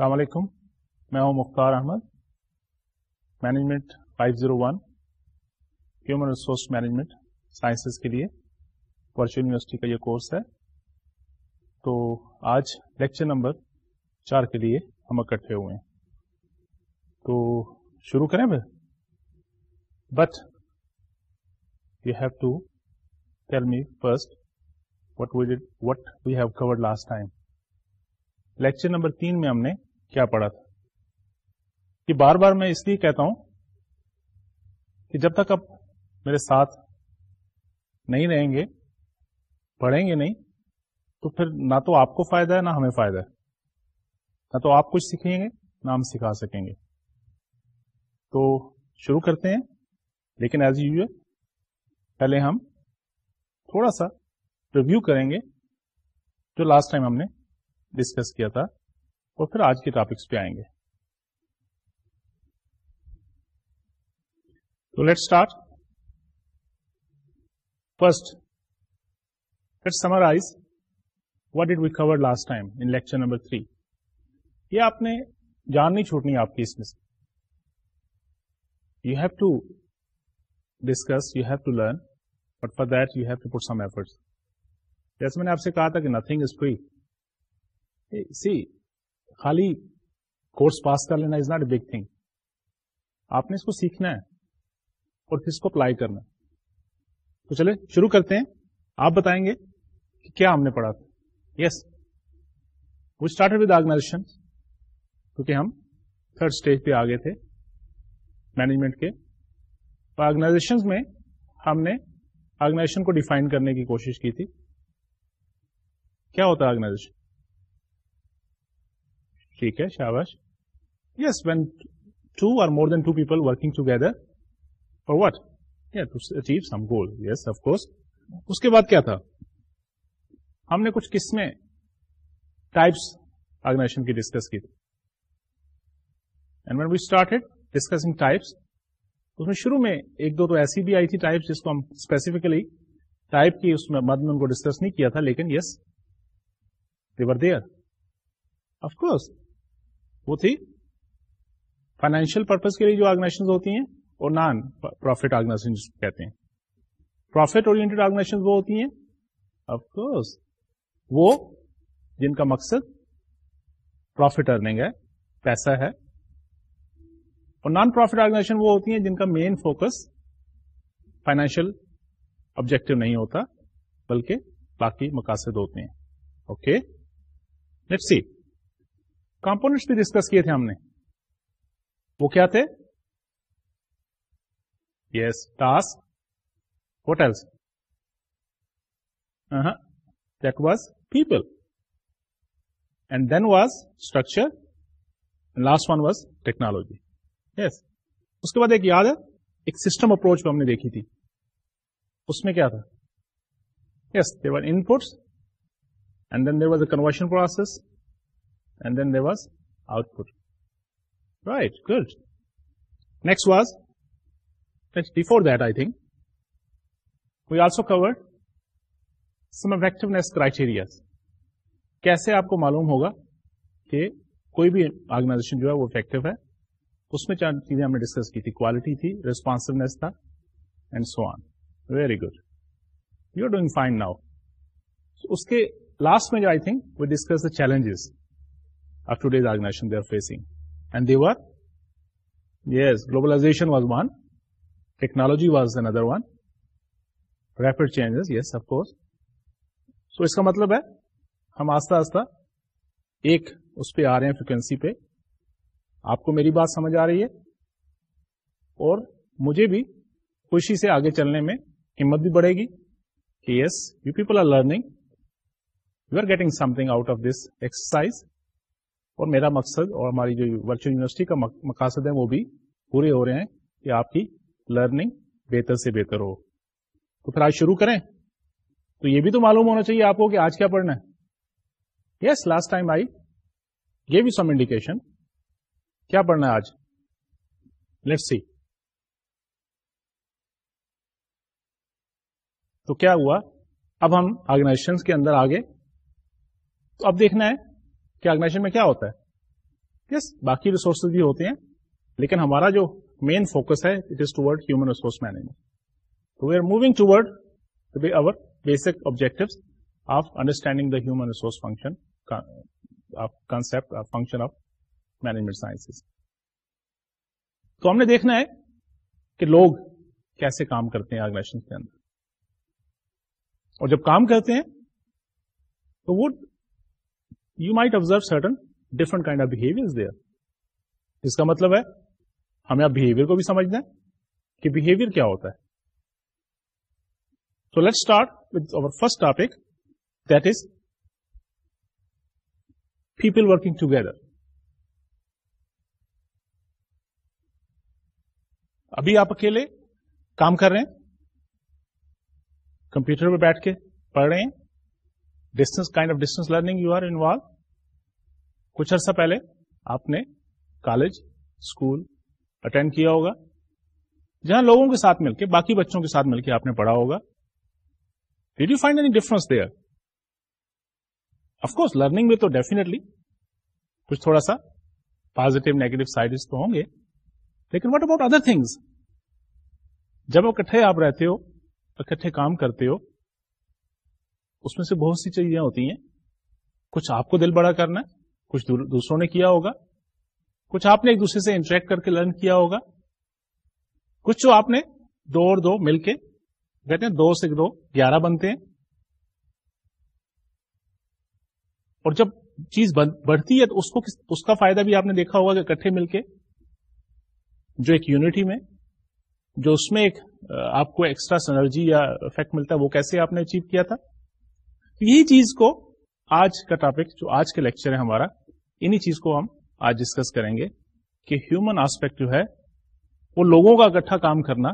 السلام علیکم۔ میں ہوں Mukhtar Ahmed management five zero one human resource management sciences کے لیے ورچوئل یونیورسٹی کا یہ کورس ہے۔ تو آج لیکچر نمبر چار کے لیے ہم اکٹھے ہوئے ہیں۔ تو شروع کریں پھر۔ But you have to tell me first what we did what we have covered last time lecture number تین میں ہم نے کیا پڑھا تھا؟ کہ بار بار میں اس لیے کہتا ہوں کہ جب تک آپ میرے ساتھ نہیں رہیں گے پڑھیں گے نہیں، تو پھر نہ تو آپ کو فائدہ ہے، نہ ہمیں فائدہ ہے۔ نہ تو آپ کچھ سیکھیں گے، نہ ہم سکھا سکیں گے۔ تو شروع کرتے ہیں، لیکن ایز یو پہلے ہم تھوڑا سا ریویو کریں گے، جو لاسٹ ٹائم ہم نے ڈسکس کیا تھا۔ اور پھر آج کے ٹاپکس پہ آئیں گے۔ تو let start first let summarize what did we cover last time in lecture number three یہ آپ نے جان نہیں چھوٹنی آپ کی اس میں سے۔ You have to discuss you have to learn but for that you have to put some efforts جیسے میں نے آپ سے کہا تھا کہ نتنگ از فری سی خالی کورس پاس کر لینا is not a big thing آپ نے اس کو سیکھنا ہے اور پھر اس کو اپلائی کرنا تو چلے، شروع کرتے ہیں۔ آپ بتائیں گے کہ کیا ہم نے پڑھا تھا۔ یس وہ اسٹارٹ ود آرگنائزیشن کیونکہ ہم تھرڈ اسٹیج پہ آگے تھے۔ مینجمنٹ کے۔ آرگنائزیشن میں ہم نے آرگنائزیشن کو ڈیفائن کرنے کی کوشش کی تھی۔ کیا ہوتا ہے آرگنائزیشن ٹھیک ہے، شاباش؟ Yes when two or more than two people working together اور what achieve some goal yes of course اس کے بعد کیا تھا؟ ہم نے کچھ قسمیں ٹائپس آرگنائزیشن کی ڈسکس کی تھی۔ And when we started discussing types اس میں شروع میں ایک دو تو ایسی بھی آئی تھی ٹائپس جس کو ہم اسپیسیفکلی ٹائپ کی اس میں مد میں ان کو ڈسکس نہیں کیا تھا، لیکن yes they were there of course وہ تھی۔ فائنینشیل پرپز کے لیے جو آرگنائزیشن ہوتی ہیں اور نان پروفٹ آرگنائزیشن کہتے ہیں۔ پروفٹ اورینٹیڈ آرگنائزیشن وہ ہوتی ہیں۔ آف کورس وہ جن کا مقصد پروفٹ ارننگ ہے، پیسہ ہے۔ اور نان پروفٹ آرگنائزیشن وہ ہوتی ہیں جن کا مین فوکس فائنینشیل آبجیکٹو نہیں ہوتا، بلکہ باقی مقاصد ہوتے ہیں۔ اوکے لیٹ سی کمپونیٹس بھی ڈسکس کیے تھے ہم نے۔ وہ کیا تھے؟ Yes task hotels that was people and then was structure last one was technology yes اس کے بعد ایک یاد ہے؟ ایک سسٹم اپروچ ہم نے دیکھی تھی۔ اس میں کیا تھا؟ Yes there were inputs and then there was a conversion process and then there was output right good next was before that I think we also covered some effectiveness criteria کیسے آپ کو معلوم ہوگا کہ کوئی بھی آرگنائزیشن جو ہے وہ افیکٹو ہے؟ اس میں چار چیزیں ہم نے ڈسکس کی تھی. کوالٹی تھی ریسپانسونیس تھا and so on very good you are doing fine now اس کے لاسٹ میں جو I think we discuss the challenges of to organization they are facing and the were yes globalization was one technology was another one rapid changes yes of course so اس کا مطلب ہے ہم آستہ آستہ ایک اس پہ آ رہے ہیں فریکوینسی پہ آپ کو میری بات سمجھ آ رہی ہے اور مجھے بھی خوشی سے آگے چلنے میں ہمت بھی بڑھے گی کہ yes you people are learning you are getting something out of this exercise اور میرا مقصد اور ہماری جو ورچوئل یونیورسٹی کا مقاصد ہے وہ بھی پورے ہو رہے ہیں کہ آپ کی لرننگ بہتر سے بہتر ہو۔ تو پھر آج شروع کریں۔ تو یہ بھی تو معلوم ہونا چاہیے آپ کو کہ آج کیا پڑھنا ہے۔ یس لاسٹ ٹائم آئی یہ بھی سم انڈیکیشن کیا پڑھنا ہے آج؟ لیٹ سی تو کیا ہوا؟ اب ہم آرگنائزیشن کے اندر آگے تو اب دیکھنا ہے۔ کہ آرگنائزیشن میں کیا ہوتا ہے؟ یس باقی ریسورسز بھی ہوتے ہیں، لیکن ہمارا جو مین فوکس ہے اٹ از ٹوڈ human resource management we are moving ٹوڈ over basic objective of understanding the human resource function concept function of management science تو ہم نے دیکھنا ہے کہ لوگ کیسے کام کرتے ہیں آرگنائزیشن کے اندر۔ اور جب کام کرتے ہیں، تو وہ you might observe certain different kind of behaviour there اس کا مطلب ہے ہمیں آپ بہیویئر کو بھی سمجھنا ہے کہ بہیویئر کیا ہوتا ہے so let start with our first topic that is people working together ابھی آپ اکیلے کام کر رہے ہیں کمپیوٹر پہ بیٹھ کے پڑھ رہے ہیں distance kind of distance learning you are involve کچھ عرصہ پہلے آپ نے کالج، اسکول اٹینڈ کیا ہوگا، جہاں لوگوں کے ساتھ مل کے، باقی بچوں کے ساتھ مل کے آپ نے پڑھا ہوگا۔ Did you find any difference there of course learning میں تو ڈیفینیٹلی کچھ تھوڑا سا پازیٹو نیگیٹو سائڈ تو ہوں گے، لیکن واٹ اباؤٹ ادر تھنگس جب اکٹھے آپ رہتے ہو، اکٹھے کام کرتے ہو، اس میں سے بہت سی چیزیں ہوتی ہیں، کچھ آپ کو دل بڑا کرنا ہے کچھ دوسروں نے کیا ہوگا؟ کچھ آپ نے ایک دوسرے سے انٹریکٹ کر کے لرن کیا ہوگا؟ کچھ جو آپ نے دو اور دو مل کے، کہتے ہیں دو سے دو، گیارہ بنتے ہیں۔ اور جب چیز بڑھتی ہے تو اس کو اس کا فائدہ بھی آپ نے دیکھا ہوگا کہ اکٹھے مل کے جو ایک یونٹی میں، جو اس میں ایک آپ کو ایکسٹرا سنرجی یا افیکٹ ملتا ہے، وہ کیسے آپ نے اچیو کیا تھا؟ یہی چیز کو آج کا ٹاپک جو آج کا لیکچر ہے ہمارا انہی چیز کو ہم آج ڈسکس کریں گے کہ ہیومن آسپیکٹ جو ہے، وہ لوگوں کا اکٹھا کام کرنا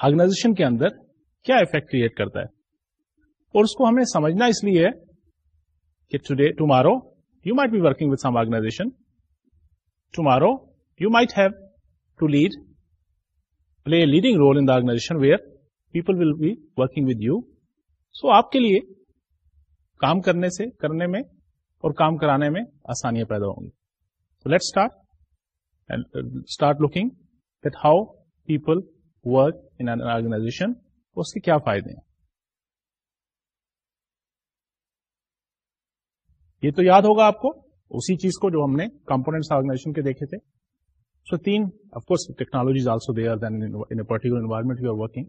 آرگنائزیشن کے اندر کیا افیکٹ کریٹ کرتا ہے۔ اور اس کو ہمیں سمجھنا اس لیے ہے کہ today tomorrow you might be working with some organization tomorrow you might have to lead play leading role in the organization where people will be working with you so آپ کے لیے کام کرنے سے، کرنے میں اور کام کرانے میں آسانیاں پیدا ہوں گی۔ Let start start looking that how people work in organization اس کے کیا فائدے ہیں؟ یہ تو یاد ہوگا آپ کو، اسی چیز کو جو ہم نے کمپونیٹس آرگنائزیشن کے دیکھے تھے۔ سو تین of course technologies also they are then in particular environment you are working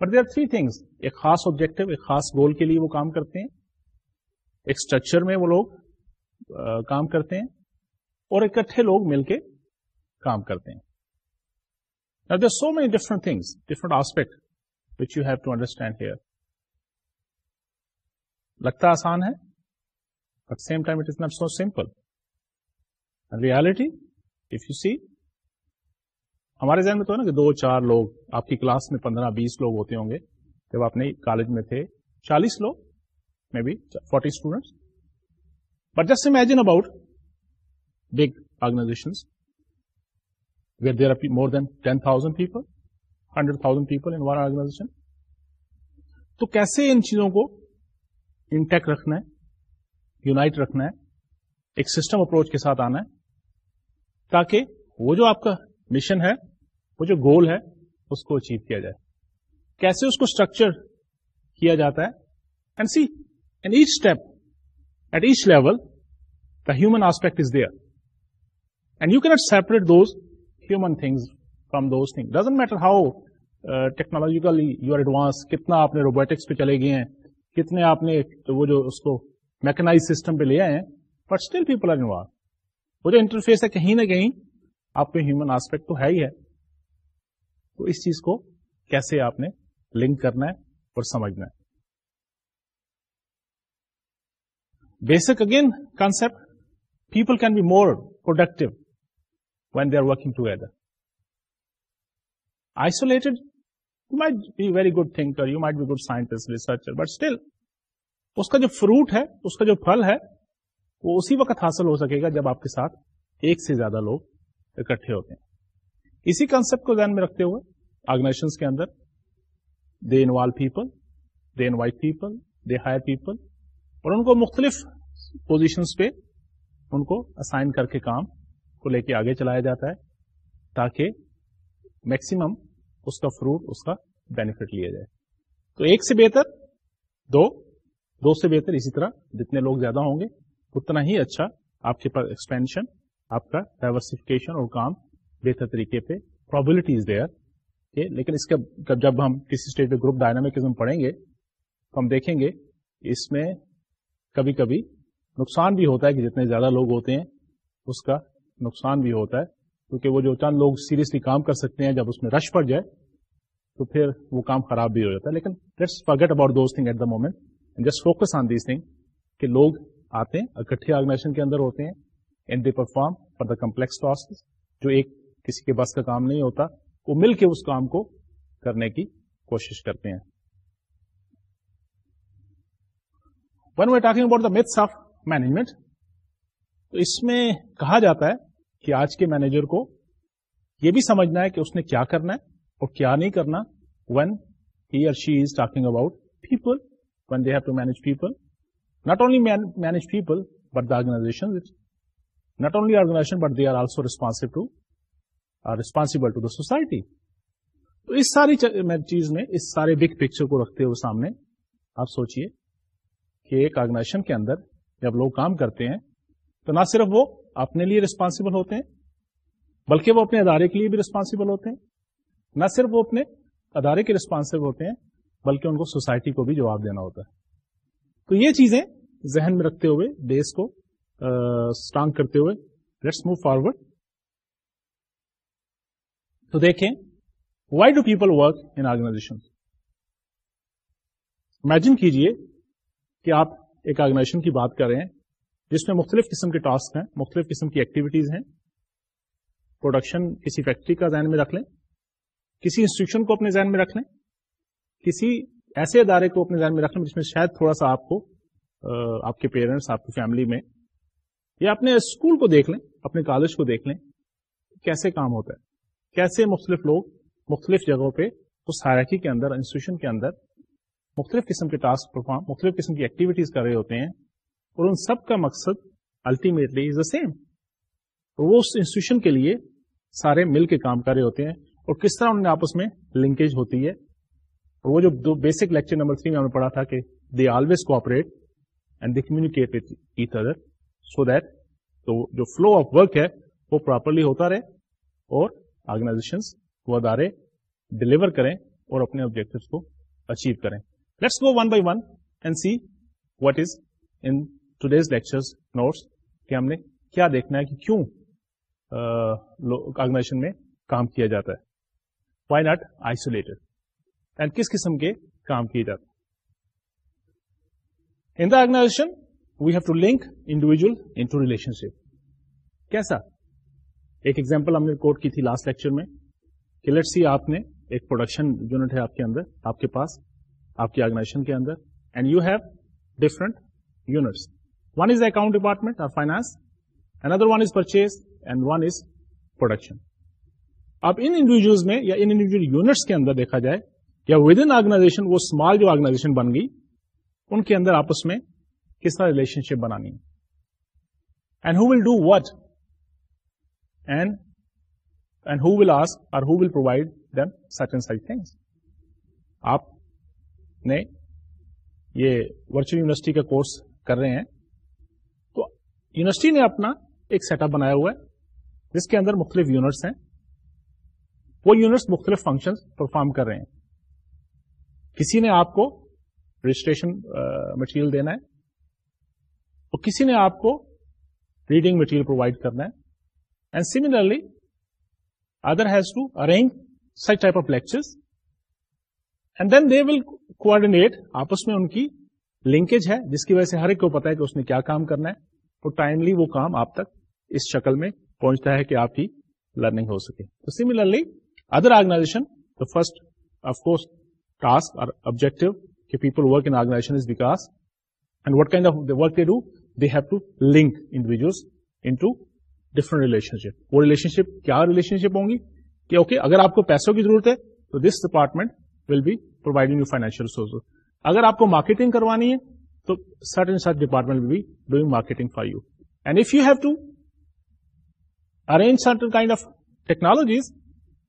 but they are three things ایک خاص آبجیکٹو ایک خاص گول کے لیے وہ کام کرتے ہیں۔ ایک اسٹرکچر میں وہ لوگ کام کرتے ہیں اور اکٹھے لوگ مل کے کام کرتے ہیں۔ There so many different things different aspect which you have to understand here لگتا آسان ہے but same time it is not so simple reality of you see ہمارے ذہن میں تو ہے نا کہ دو چار لوگ، آپ کی کلاس میں پندرہ بیس لوگ ہوتے ہوں گے، جب آپ نے کالج میں تھے، چالیس لوگ۔ Maybe 40 students. But just imagine about big organizations where there are more than 10,000 people, 100,000 people in one organization. تو کیسے ان چیزوں کو انٹیکٹ رکھنا ہے یونائٹ رکھنا ہے ایک سسٹم اپروچ کے ساتھ آنا ہے تاکہ وہ جو آپ کا مشن ہے وہ جو گول ہے اس کو اچیو کیا جائے کیسے اس کو اسٹرکچر کیا جاتا ہے and see And each step, at each level, the human aspect is there. And you cannot separate those human things from those things. Doesn't matter how uh, technologically you are advanced, kitna aapne robotics pe chale gaye hain, kitne aapne wo jo usko mechanized system pe le aaye hain, but still people are involved. وہ جو interface ہے کہیں نہ کہیں آپ کو human aspect تو ہے ہی ہے تو اس چیز کو کیسے آپ نے لنک کرنا ہے اور سمجھنا ہے Basic again concept, people can be more productive when they are working together. Isolated, you might be a very good thinker, you might be a good scientist, researcher, but still, اس کا جو fruit ہے اس کا جو پھل ہے وہ اسی وقت حاصل ہو سکے گا جب آپ کے ساتھ ایک سے زیادہ لوگ اکٹھے ہوتے ہیں اسی کانسپٹ کو ذہن میں رکھتے ہوئے آرگنائزیشن کے اندر they involve people they invite people they hire people اور ان کو مختلف پوزیشنس پہ ان کو اسائن کر کے کام کو لے کے آگے چلایا جاتا ہے تاکہ میکسیمم اس کا فروٹ اس کا بینیفٹ لیا جائے۔ تو ایک سے بہتر دو دو سے بہتر اسی طرح جتنے لوگ زیادہ ہوں گے، اتنا ہی اچھا آپ کے پاس ایکسپینشن آپ کا ڈائورسفکیشن اور کام بہتر طریقے پہ پرابلٹی از دیئر لیکن اس کا جب ہم کسی اسٹیج پہ گروپ ڈائنامکزم پڑھیں گے، تو ہم دیکھیں گے اس میں کبھی کبھی نقصان بھی ہوتا ہے کہ جتنے زیادہ لوگ ہوتے ہیں، اس کا نقصان بھی ہوتا ہے۔ کیونکہ وہ جو چند لوگ سیریسلی کام کر سکتے ہیں، جب اس میں رش پڑ جائے، تو پھر وہ کام خراب بھی ہو جاتا ہے۔ لیکن let's forget about those thing at the moment just focus on this thing کہ لوگ آتے ہیں، اکٹھے آرگنائزیشن کے اندر ہوتے ہیں and they perform for the complex task جو ایک کسی کے بس کا کام نہیں ہوتا، وہ مل کے اس کام کو کرنے کی کوشش کرتے ہیں۔ When we talking about the maths of management تو اس میں کہا جاتا ہے کہ آج کے مینیجر کو یہ بھی سمجھنا ہے کہ اس نے کیا کرنا ہے اور کیا نہیں کرنا when he or she is talking about people when they have to manage people not only manage people but the organization not only organization but they are also responsible to responsible to the society تو اس ساری چیز میں، اس سارے big picture کو رکھتے ہوئے سامنے آپ سوچئے کہ ایک آرگنائزیشن کے اندر جب لوگ کام کرتے ہیں تو نہ صرف وہ اپنے لیے ریسپانسبل ہوتے ہیں، بلکہ وہ اپنے ادارے کے لیے بھی ریسپانسبل ہوتے ہیں۔ نہ صرف وہ اپنے ادارے کے ریسپانسبل ہوتے ہیں، بلکہ ان کو سوسائٹی کو بھی جواب دینا ہوتا ہے۔ تو یہ چیزیں ذہن میں رکھتے ہوئے دیش کو اسٹرانگ کرتے ہوئے لیٹس موو فارورڈ تو دیکھیں why do people work in organization imagine کیجیے کہ آپ ایک آرگنائزیشن کی بات کر رہے ہیں، جس میں مختلف قسم کے ٹاسک ہیں، مختلف قسم کی ایکٹیویٹیز ہیں، پروڈکشن کسی فیکٹری کا ذہن میں رکھ لیں، کسی انسٹیٹیوشن کو اپنے ذہن میں رکھ لیں، کسی ایسے ادارے کو اپنے ذہن میں رکھ لیں جس میں شاید تھوڑا سا آپ کو آپ کے پیرنٹس، آپ کی فیملی میں، یا اپنے اسکول کو دیکھ لیں، اپنے کالج کو دیکھ لیں، کیسے کام ہوتا ہے، کیسے مختلف لوگ مختلف جگہوں پہ اس ہیراکی کے اندر انسٹیٹیوشن کے اندر مختلف قسم کے ٹاسک پرفارم مختلف قسم کی ایکٹیویٹیز کر رہے ہوتے ہیں اور ان سب کا مقصد الٹیمیٹلی از دا سیم وہ اس انسٹیٹیوشن کے لیے سارے مل کے کام کر رہے ہوتے ہیں اور کس طرح انہوں نے آپس میں لنکیج ہوتی ہے؟ اور وہ جو دو بیسک لیکچر نمبر تھری میں ہم نے پڑھا تھا کہ they always cooperate and they communicate with each other so that تو جو فلو آف ورک ہے وہ پراپرلی ہوتا رہے اور آرگنائزیشن وہ ادارے ڈلیور کریں اور اپنے آبجیکٹو کو اچیو کریں۔ Let's go one by one and see what is in today's lecture notes کہ ہم نے کیا دیکھنا ہے کہ کیوں آرگنائزیشن میں کام کیا جاتا ہے۔ وائی ناٹ آئسولیٹڈ اینڈ کس قسم کے کام کیے جاتے in the organization we have to link individual into relationship کیسا؟ ایک ایگزامپل ہم نے کوٹ کی تھی لاسٹ لیکچر میں کہ لیٹ سی آپ نے ایک پروڈکشن یونٹ ہے آپ کے اندر، آپ کے پاس آپ کی آرگنائزیشن کے اندر and you have different units one is account department اور finance and other one is purchase and one is production اب ان انڈیویجلس میں یا ان انڈیویجل یونٹس کے اندر دیکھا جائے یا ود ان آرگنائزیشن وہ اسمال جو آرگنائزیشن بن گئی، ان کے اندر آپس میں کس طرح ریلیشن شپ بنانی ہے؟ And who will do what and and who will ask اور who will provide them such and such things آپ نے یہ ورچوئل یونیورسٹی کا کورس کر رہے ہیں۔ تو یونیورسٹی نے اپنا ایک سیٹ اپ بنایا ہوا ہے، جس کے اندر مختلف یونٹس ہیں۔ وہ یونٹس مختلف فنکشن پرفارم کر رہے ہیں۔ کسی نے آپ کو رجسٹریشن مٹیریل دینا ہے، اور کسی نے آپ کو ریڈنگ مٹیریل پرووائڈ کرنا ہے۔ And similarly other has to arrange such type of lecture and then they will coordinate آپس میں ان کی لنکیج ہے، جس کی وجہ سے ہر ایک کو پتا ہے کہ اس نے کیا کام کرنا ہے۔ تو ٹائملی وہ کام آپ تک اس شکل میں پہنچتا ہے کہ آپ کی لرننگ ہو سکے۔ تو similarly other organization the first of course task اور آبجیکٹو کہ people work in organization is because and what kind of work they do they have to link individuals into different relationship وہ relation شپ کیا relation شپ ہوں گی؟ کہ okay اگر آپ کو پیسوں کی ضرورت ہے تو this department will be providing you financial resource اگر آپ کو مارکیٹنگ کروانی ہے، تو certain such department will be doing marketing for you and if you have to arrange certain kind of technologies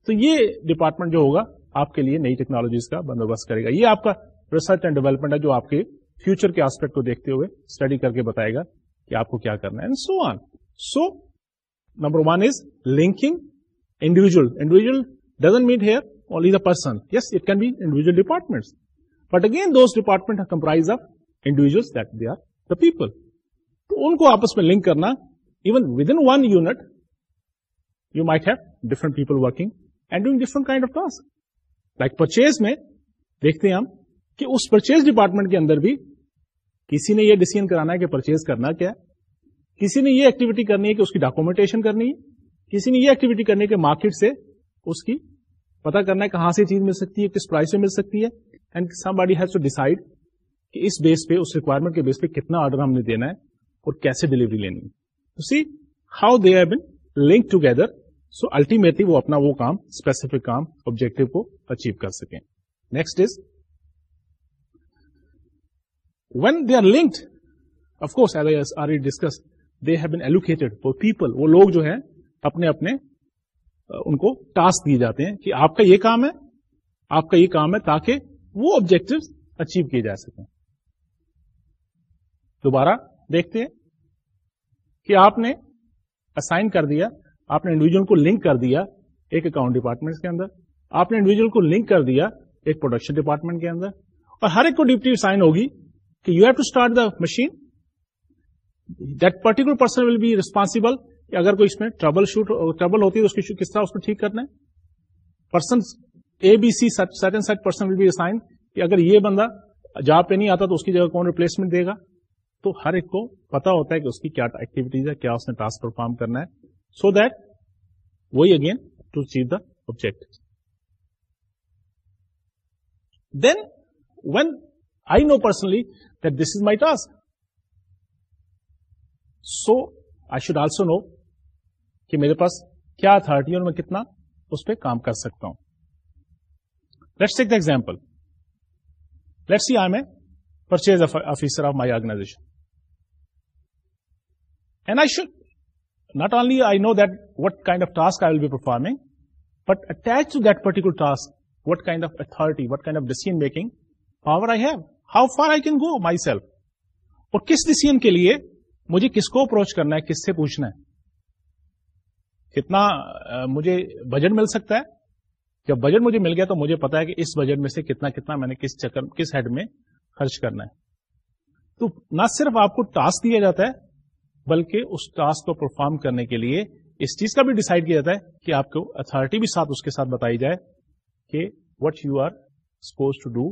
تو یہ ڈپارٹمنٹ جو ہوگا، آپ کے لیے نئی ٹیکنالوجیز کا بندوبست کرے گا۔ یہ آپ کا ریسرچ اینڈ ڈیولپمنٹ ہے، جو آپ کے فیوچر کے آسپیکٹ کو دیکھتے ہوئے اسٹڈی کر کے بتائے گا کہ آپ کو کیا کرنا ہے so on so number one is linking individual individual doesn't mean here only the person yes it can be individual department but again those department comprise of individual that they are the people تو ان کو آپس میں link کرنا. Even within one unit you might have different people working and doing different kind of task like purchase میں، دیکھتے ہیں ہم کہ اس پرچیز ڈپارٹمنٹ کے اندر بھی کسی نے یہ ڈیسیزن کرانا ہے کہ پرچیز کرنا کیا کسی نے یہ ایکٹیویٹی کرنی ہے کہ اس کی ڈاکومنٹیشن کرنی ہے. کسی نے یہ ایکٹیویٹی کرنی ہے کہ مارکیٹ سے اس کی پتا کرنا ہے کہاں سے چیز مل سکتی ہے، کس پرائز سے مل سکتی ہے and somebody has to decide کہ اس بیس پہ، اس ریکوائرمنٹ کے بیس پہ کتنا آرڈر ہم نے دینا ہے اور کیسے ڈلیوری لینی ہے۔ See how they have been link together so ultimately وہ اپنا وہ کام اسپیسیفک کام آبجیکٹو کو اچیو کر سکیں۔ Next is when they are linked of course are discuss they have been allocated for people وہ لوگ جو ہے اپنے اپنے ان کو ٹاسک دیے جاتے ہیں کہ آپ کا یہ کام ہے، آپ کا یہ کام ہے تاکہ وہ آبجیکٹو اچیو کیے جا سکیں۔ دوبارہ دیکھتے ہیں کہ آپ نے اسائن کر دیا، آپ نے انڈیویجل کو لنک کر دیا ایک اکاؤنٹ ڈپارٹمنٹ کے اندر، آپ نے انڈیویجل کو لنک کر دیا ایک پروڈکشن ڈپارٹمنٹ کے اندر، اور ہر ایک کو ڈیوٹی سائن ہوگی کہ you have to start the machine that particular person will be responsible کہ اگر کوئی اس میں ٹربل شوٹ ٹربل ہوتی ہے تو اس کی کس طرح اس کو ٹھیک کرنا ہے؟ Person A B C set and set person will be assign کہ اگر یہ بندہ جاب پہ نہیں آتا تو اس کی جگہ کون ریپلیسمنٹ دے گا؟ تو ہر ایک کو پتا ہوتا ہے کہ اس کی کیا ایکٹیویٹیز ہے کیا اس نے ٹاسک پرفارم کرنا ہے۔ سو دیٹ وہی again to achieve the object then when I know personally that this is my task so I should also know کہ میرے پاس کیا اتارٹی اور میں کتنا اس پہ کام کر سکتا ہوں۔ Let's take the example let see I a purchase officer of my organization and I should not only I know that what kind of task I will be performing but attach to that particular task what kind of authority what kind of decision making power I have how far I can go my اور کس decision کے لیے مجھے کس کو approach کرنا ہے، کس سے پوچھنا ہے؟ کتنا مجھے بجٹ مل سکتا ہے؟ جب بجٹ مجھے مل گیا تو مجھے پتا ہے کہ اس بجٹ میں سے کتنا کتنا میں نے کس چکر، کس ہیڈ میں خرچ کرنا ہے۔ تو نہ صرف آپ کو ٹاسک دیا جاتا ہے، بلکہ اس ٹاسک کو پرفارم کرنے کے لیے اس چیز کا بھی ڈسائڈ کیا جاتا ہے کہ آپ کو اتارٹی بھی ساتھ اس کے ساتھ بتائی جائے کہ what you are suppose to do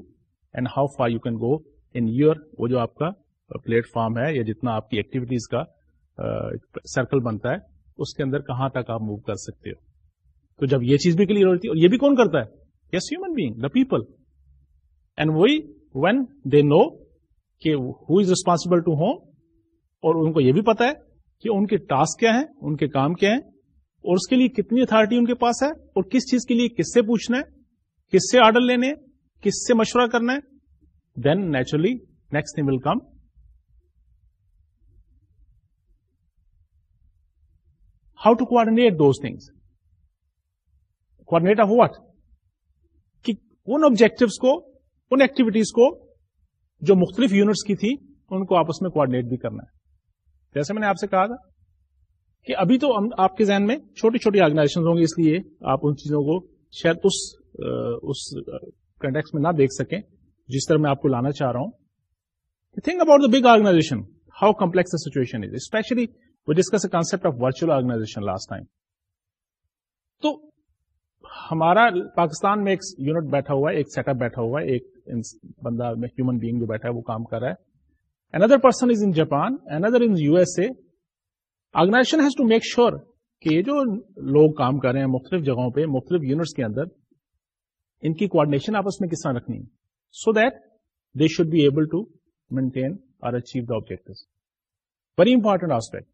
and how far you can go in your وہ جو آپ کا پلیٹ فارم ہے یا جتنا آپ کی ایکٹیویٹیز کا سرکل بنتا ہے۔ اس کے اندر کہاں تک آپ موو کر سکتے ہو۔ تو جب یہ چیز بھی کلیئر ہوتی ہے، اور یہ بھی کون کرتا ہے؟ Yes human being the people and we when they know کہ who is responsible to whom اور ان کو یہ بھی پتا ہے کہ ان کے ٹاسک کیا ہیں، ان کے کام کیا ہیں، اور اس کے لیے کتنی اتارٹی ان کے پاس ہے، اور کس چیز کے لیے کس سے پوچھنا ہے، کس سے آرڈر لینے، کس سے مشورہ کرنا ہے۔ Then naturally next thing will come how to coordinate those things coordinate of what کہ ان آبجیکٹوس کو ان ایکٹیویٹیز کو جو مختلف یونٹس کی تھی ان کو آپس میں کوآڈینیٹ بھی کرنا ہے جیسے میں نے آپ سے کہا تھا کہ ابھی تو آپ کے ذہن میں چھوٹی چھوٹی آرگنائزیشن ہوں گی اس لیے آپ ان چیزوں کو شاید اس اس کنٹیکس میں نہ دیکھ سکیں جس طرح میں آپ کو لانا چاہ رہا ہوں think about the big organization how complex situation is specially وہ discuss concept of virtual organization last time تو ہمارا پاکستان میں ایک یونٹ بیٹھا ہوا ہے ایک سیٹ اپ بیٹھا ہوا ہے ایک بندہ ہیومن بینگ جو بیٹھا ہے وہ کام کر رہا ہے۔ Another person is in Japan, another in USA. Organization has to make sure کہ یہ جو لوگ کام کر رہے ہیں مختلف جگہوں پہ مختلف یونٹس کے اندر ان کی کوآڈینیشن آپس میں کس طرح رکھنی ہے۔ So that they should be able to maintain اور achieve the object very important aspect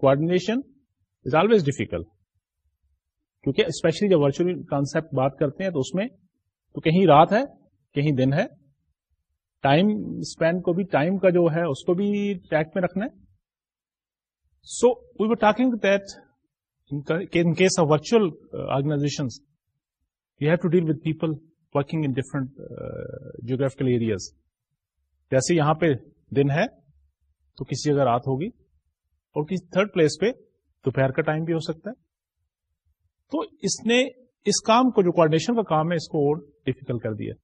coordination is always difficult کیونکہ اسپیشلی جب ورچوئل کانسپٹ بات کرتے ہیں تو اس میں تو کہیں رات ہے کہیں دن ہے۔ ٹائم اسپینڈ کو بھی ٹائم کا جو ہے اس کو بھی ٹریک میں رکھنا ہے۔ So we were talking that in case of virtual uh, organizations, you have to deal with people working in different uh, geographical areas. جیسے یہاں پہ دن ہے تو کسی جگہ رات ہوگی۔ اور کسی تھرڈ پلیس پہ دوپہر کا ٹائم بھی ہو سکتا ہے۔ تو اس نے اس کام کو جو کوآڈینیشن کا کام ہے، اس کو اور ڈیفیکلٹ کر دیا۔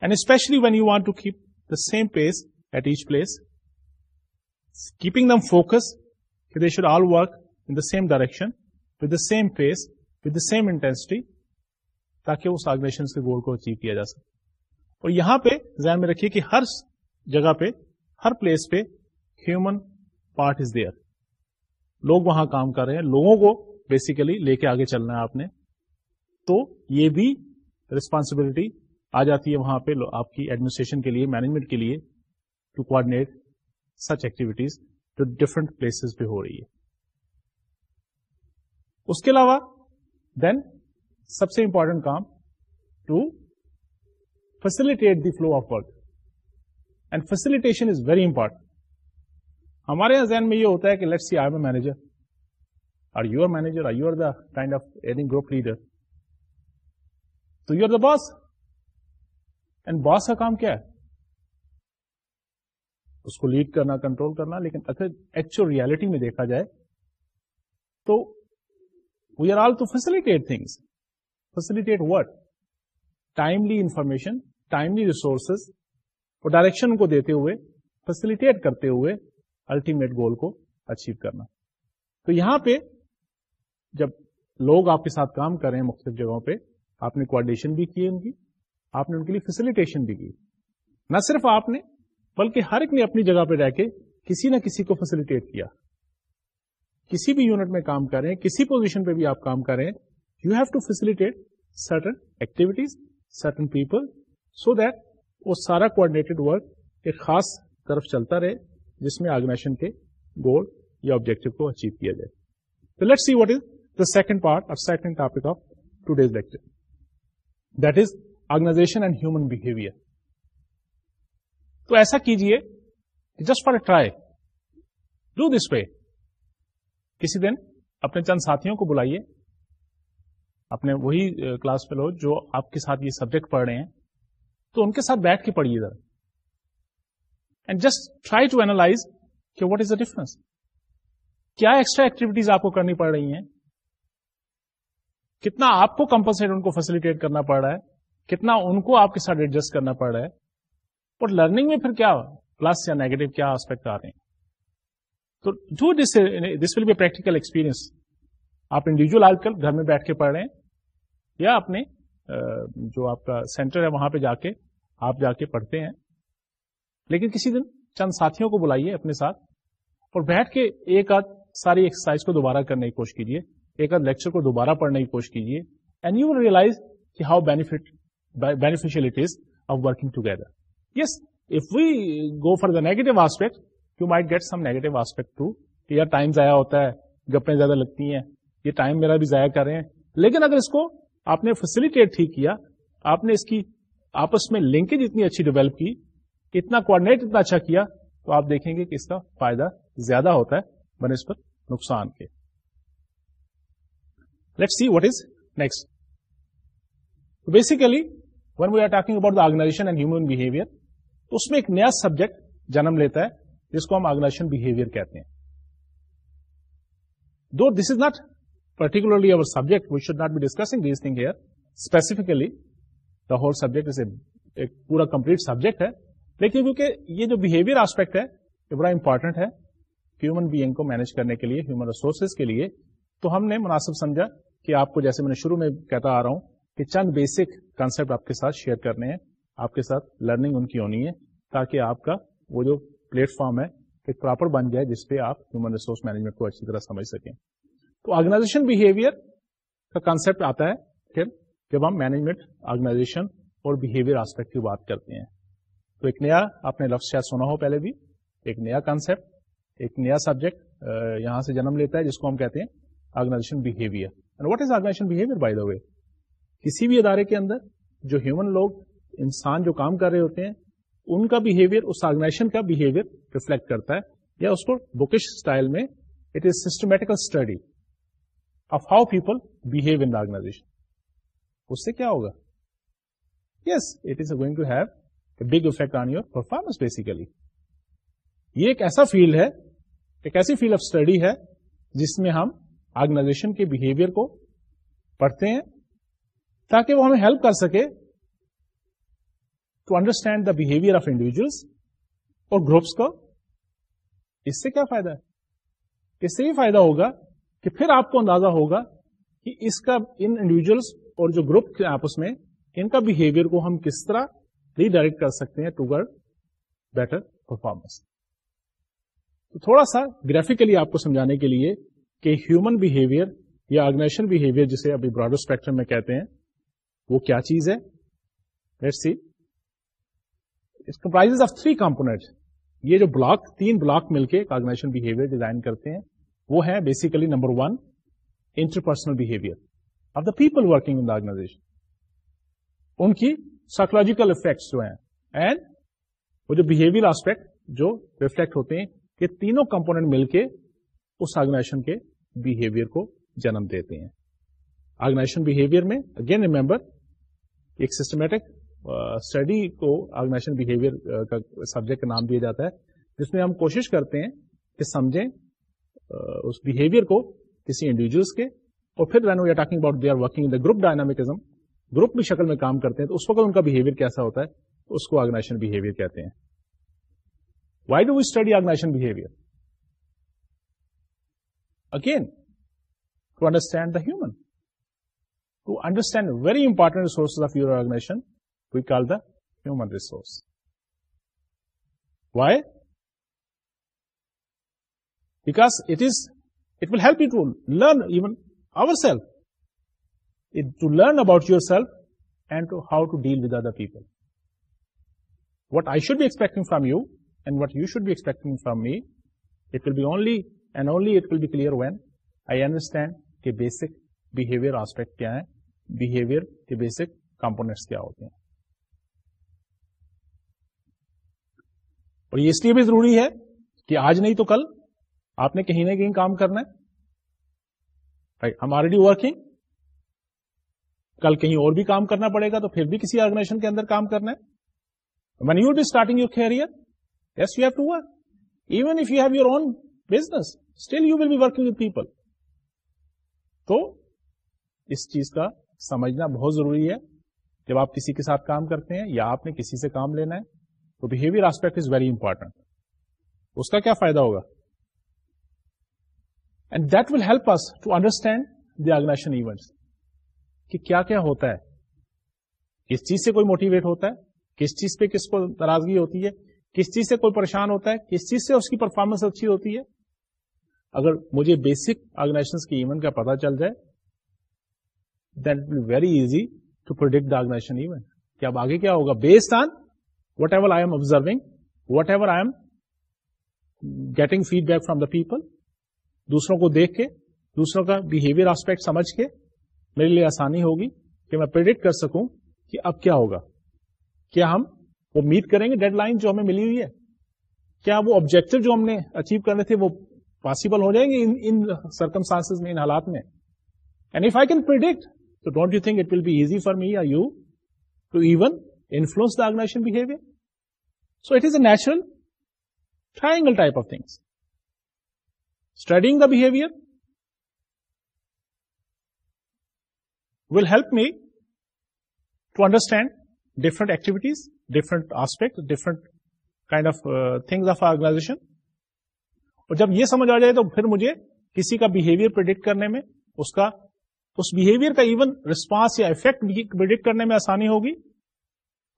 And specially when you want to keep the same pace at each place keeping them focus they should all work in the same direction with the same pace with the same intensity تاکہ اس organization کے goal کو achieve کیا جا سکے۔ اور یہاں پہ ذہن میں رکھیے کہ ہر جگہ پہ، ہر پلیس پہ ہیومن پارٹ از دیئر لوگ وہاں کام کر رہے ہیں، لوگوں کو بیسیکلی لے کے آگے چلنا ہے آپ نے۔ تو یہ بھی ریسپانسبلٹی آ جاتی ہے وہاں پہ آپ کی ایڈمنسٹریشن کے لیے مینجمنٹ کے لیے ٹو کوآڈینیٹ سچ ایکٹیویٹیز جو ڈفرنٹ پلیسز پہ ہو رہی ہے۔ اس کے علاوہ دین سب سے important com to facilitate the flow of work and facilitation is very important ہمارے یہاں ذہن میں یہ ہوتا ہے کہ let see I am a manager or you are manager or you are the kind of any group leader تو you are the boss and boss کا کام کیا ہے؟ اس کو لیڈ کرنا کنٹرول کرنا. لیکن اگر ایکچوئل ریالٹی میں دیکھا جائے تو we are all to facilitate things facilitate what timely information timely resources اور ڈائریکشن کو دیتے ہوئے فیسلٹیٹ کرتے ہوئے الٹیمیٹ گول کو اچیو کرنا۔ تو یہاں پہ جب لوگ آپ کے ساتھ کام کر رہے ہیں مختلف جگہوں پہ، آپ نے کوآڈینیشن بھی کی ان کی، آپ نے ان کے لیے فیسلٹیشن بھی کی۔ نہ صرف آپ نے، بلکہ ہر ایک نے اپنی جگہ پہ رہ کے کسی نہ کسی کو فیسلٹیٹ کیا۔ کسی بھی یونٹ میں کام کر رہے ہیں، کسی پوزیشن پہ بھی آپ کام کر رہے ہیں you have to facilitate certain activities certain people so that وہ سارا کوآڈینیٹڈ ورک ایک خاص طرف چلتا رہے۔ جس میں آرگنائزیشن کے گول یا آبجیکٹو کو اچیو کیا جائے۔ تو let see what is the second part اور second topic of today's lecture that is organization and human behaviour تو ایسا کیجیے just for a try do this way کسی دن اپنے چند ساتھیوں کو بلائیے، اپنے وہی کلاس فیلو جو آپ کے ساتھ یہ سبجیکٹ پڑھ رہے ہیں، تو ان کے ساتھ بیٹھ کے پڑھیے ذرا۔ And just try to analyse کہ واٹ از دا ڈفرنس کیا ایکسٹرا ایکٹیویٹیز آپ کو کرنی پڑ رہی ہیں؟ کتنا آپ کو کمپلسٹ ان کو فیسلٹیٹ کرنا پڑ رہا ہے؟ کتنا ان کو آپ کے ساتھ ایڈجسٹ کرنا پڑ رہا ہے؟ اور لرننگ میں پھر کیا پلس یا نیگیٹو کیا آسپیکٹ آ رہے ہیں؟ تو جو this this will be practical experience آپ انڈیویجل آج کل گھر میں بیٹھ کے پڑھ رہے ہیں یا اپنے جو آپ کا سینٹر ہے وہاں پہ جا کے آپ جا کے پڑھتے ہیں۔ لیکن کسی دن چند ساتھیوں کو بلائیے اپنے ساتھ اور بیٹھ کے ایک آدھ ساری ایکسرسائز کو دوبارہ کرنے کی کوشش کیجیے، ایک آدھ لیکچر کو دوبارہ پڑھنے کی کوشش کیجیے اینڈ یو ریئلائز کہ how benefit beneficial it is of working together yes if we go for the negative aspect you might get some negative aspect too کہ یار ٹائم ضائع ہوتا ہے، گپیں زیادہ لگتی ہیں، یہ ٹائم میرا بھی ضائع کر رہے ہیں۔ لیکن اگر اس کو آپ نے فیسلٹیٹ ٹھیک کیا، آپ نے اس کی آپس میں لنکیج اتنی اچھی ڈیولپ کی اتنا کوآڈینیٹ اتنا اچھا کیا، تو آپ دیکھیں گے کہ اس کا فائدہ زیادہ ہوتا ہے بنسپت نقصان کے۔ Let see what is next basically when we are talking about the organization and human behaviour تو اس میں ایک نیا سبجیکٹ جنم لیتا ہے، جس کو ہم آرگنائزیشن بہیویئر کہتے ہیں۔ Though this is not particularly our subject we should not be discussing these thing here specifically the whole subject ایک پورا کمپلیٹ سبجیکٹ ہے۔ لیکن کیونکہ یہ جو بہیویئر آسپیکٹ ہے، یہ بڑا امپورٹنٹ ہے ہیومن بینگ کو مینج کرنے کے لیے ہیومن ریسورسز کے لیے۔ تو ہم نے مناسب سمجھا کہ آپ کو جیسے میں نے شروع میں کہتا آ رہا ہوں کہ چند بیسک کانسپٹ آپ کے ساتھ شیئر کرنے ہیں۔ آپ کے ساتھ لرننگ ان کی ہونی ہے تاکہ آپ کا وہ جو پلیٹ فارم ہے، ایک پراپر بن جائے جس پہ آپ ہیومن ریسورس مینجمنٹ کو اچھی طرح سمجھ سکیں۔ تو آرگنائزیشن بہیویئر کا کانسپٹ آتا ہے پھر جب ہم مینجمنٹ آرگنائزیشن اور بہیویئر آسپیکٹ کی بات کرتے ہیں۔ تو ایک نیا آپ نے لفظ شاید سنا ہو پہلے بھی، ایک نیا کانسپٹ ایک نیا سبجیکٹ یہاں سے جنم لیتا ہے، جس کو ہم کہتے ہیں organization behaviour what is organization behaviour by the way کسی بھی ادارے کے اندر جو ہیومن لوگ، انسان جو کام کر رہے ہوتے ہیں، ان کا بہیویئر اس آرگنائزیشن کا بہیویئر ریفلیکٹ کرتا ہے، یا اس کو بکش اسٹائل میں It is systematical study of how people behave in the organization. اس سے کیا ہوگا؟ Yes it is going to have big effect on your performance basically یہ ایک ایسا فیلڈ ہے، ایک ایسی فیلڈ آف اسٹڈی ہے، جس میں ہم آرگنائزیشن کے بہیویئر کو پڑھتے ہیں، تاکہ وہ ہمیں ہیلپ کر سکے to understand the behaviour of individuals اور گروپس کو۔ اس سے کیا فائدہ ہے؟ اس سے یہ فائدہ ہوگا کہ پھر آپ کو اندازہ ہوگا کہ اس کا، ان انڈیویجلس اور جو گروپ آپس میں، ان کا بہیویئر کو ہم کس طرح ریڈائریکٹ کر سکتے ہیں ٹو گرڈ بیٹر پرفارمنس تو تھوڑا سا گرافکلی آپ کو سمجھانے کے لیے کہ ہیومن بہیویئر یا آرگنائزیشن بہیویئر جسے ابھی براڈر اسپیکٹرم میں کہتے ہیں، وہ کیا چیز ہے؟ Let see comprise of three component یہ جو بلاک تین بلاک مل کے آرگنائزیشن بہیویئر ڈیزائن کرتے ہیں، وہ ہے basically number one interpersonal behaviour of the people working in the organisation ان کی سائکولوجیکل افیکٹس جو ہیں. اینڈ وہ جو بہیویئر آسپیکٹ جو ریفلیکٹ ہوتے ہیں کہ تینوں کمپونیٹ مل کے اس آرگنائزیشن کے بہیویئر کو جنم دیتے ہیں. آرگنائزیشن بہیویئر میں اگین ریمبر ایک سسٹمیٹک اسٹڈی کو آرگنائزیشن بہیویئر کا سبجیکٹ کا نام دیا جاتا ہے، جس میں ہم کوشش کرتے ہیں کہ سمجھیں اس بہیویئر کو کسی انڈیویجلس کے، اور پھر when we are talking about they are working the group dynamism group کی شکل میں کام کرتے ہیں، تو اس وقت ان کا بہیویئر کیسا ہوتا ہے؟ تو اس کو آرگنائزیشن بہیویئر کہتے ہیں۔ Why do we study organisation behaviour again to understand the human to understand very important resources of your organisation we call the human resource why because it is it will help you to learn even our self to learn about your self and to how to deal with other people what I should be expecting from you and what you should be expecting from me it will be only and only it will be clear when I understand کہ basic behaviour aspect کیا ہے behaviour کے basic components کیا ہوتے ہیں اور یہ اس لیے بھی ضروری ہے کہ آج نہیں تو کل آپ نے کہیں نہ کہیں کام کرنا ہے ہم آلریڈی ورکنگ کل کہیں اور بھی کام کرنا پڑے گا تو پھر بھی کسی آرگنائزیشن کے اندر کام کرنا ہے۔ When you be starting your career yes you have to work even if you have your own business still you will be working with people تو اس چیز کا سمجھنا بہت ضروری ہے۔ جب آپ کسی کے ساتھ کام کرتے ہیں یا آپ نے کسی سے کام لینا ہے، تو behaviour aspect is very important اس کا کیا فائدہ ہوگا؟ And that will help us to understand the organisation events کہ کیا کیا ہوتا ہے؟ کس چیز سے کوئی موٹیویٹ ہوتا ہے؟ کس چیز پہ کس کو ناراضگی ہوتی ہے؟ کس چیز سے کوئی پریشان ہوتا ہے؟ کس چیز سے اس کی پرفارمنس اچھی ہوتی ہے؟ اگر مجھے بیسک آرگنائزیشن کی ایونٹ کا پتا چل جائے that will very easy to predict the organisation event کہ اب آگے کیا ہوگا؟ Based on whatever I am observing whatever I am getting feedback from the people دوسروں کو دیکھ کے، دوسروں کا بہیویئر آسپیکٹ سمجھ کے میرے لیے آسانی ہوگی کہ میں پرڈکٹ کر سکوں کہ اب کیا ہوگا۔ کیا ہم وہ میٹ کریں گے ڈیڈ لائن جو ہمیں ملی ہوئی ہے؟ کیا وہ آبجیکٹو جو ہم نے اچیو کرنے تھے وہ پاسبل ہو جائیں گے ان سرکمسٹانس میں، ان حالات میں؟ And if I can predict تو don't you think it will be easy for me or you to even influence the organisation behaviour so it is a natural triangle type of things Studying the behavior will help me to understand different activities, different aspects, different kind of uh, things of organization. اور جب یہ سمجھ آ جائے تو پھر مجھے کسی کا بہیویئر پرڈکٹ کرنے میں اس کا اس بہیویئر کا ایون ریسپانس یا افیکٹ پرڈکٹ کرنے میں آسانی ہوگی۔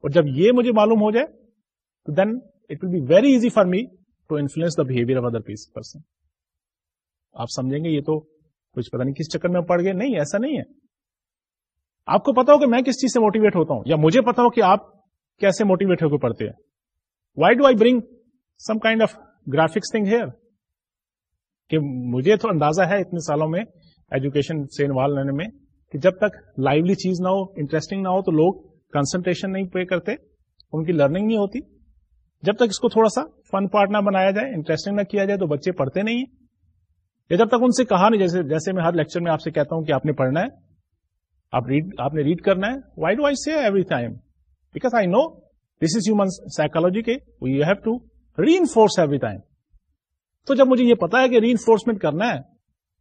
اور جب یہ مجھے معلوم ہو جائے تو then it will be very easy for me to influence the behaviour of other piece person آپ سمجھیں گے یہ تو کچھ پتا نہیں کس چکر میں پڑ گئے۔ نہیں ایسا نہیں ہے۔ آپ کو پتا ہو کہ میں کس چیز سے موٹیویٹ ہوتا ہوں؟ یا مجھے پتا ہو کہ آپ کیسے موٹیویٹ ہو کے پڑھتے ہیں؟ Why do I bring some kind of graphics thing here کہ مجھے تو اندازہ ہے اتنے سالوں میں ایجوکیشن سے انوالو رہنے میں کہ جب تک لائولی چیز نہ ہو انٹرسٹنگ نہ ہو، تو لوگ کنسنٹریشن نہیں پے کرتے، ان کی لرننگ نہیں ہوتی۔ جب تک اس کو تھوڑا سا فن پارٹ نہ بنایا جائے انٹرسٹنگ نہ کیا جائے، تو بچے پڑھتے نہیں ہیں۔ یہ جب تک ان سے کہا نہیں جیسے جیسے میں ہر لیکچر میں آپ سے کہتا ہوں کہ آپ نے پڑھنا ہے آپ ریڈ آپ نے ریڈ کرنا ہے. Why do I see every time because I know this is human psychology کے you have to reinforce every time تو جب مجھے یہ پتا ہے کہ ری انفورسمنٹ کرنا ہے،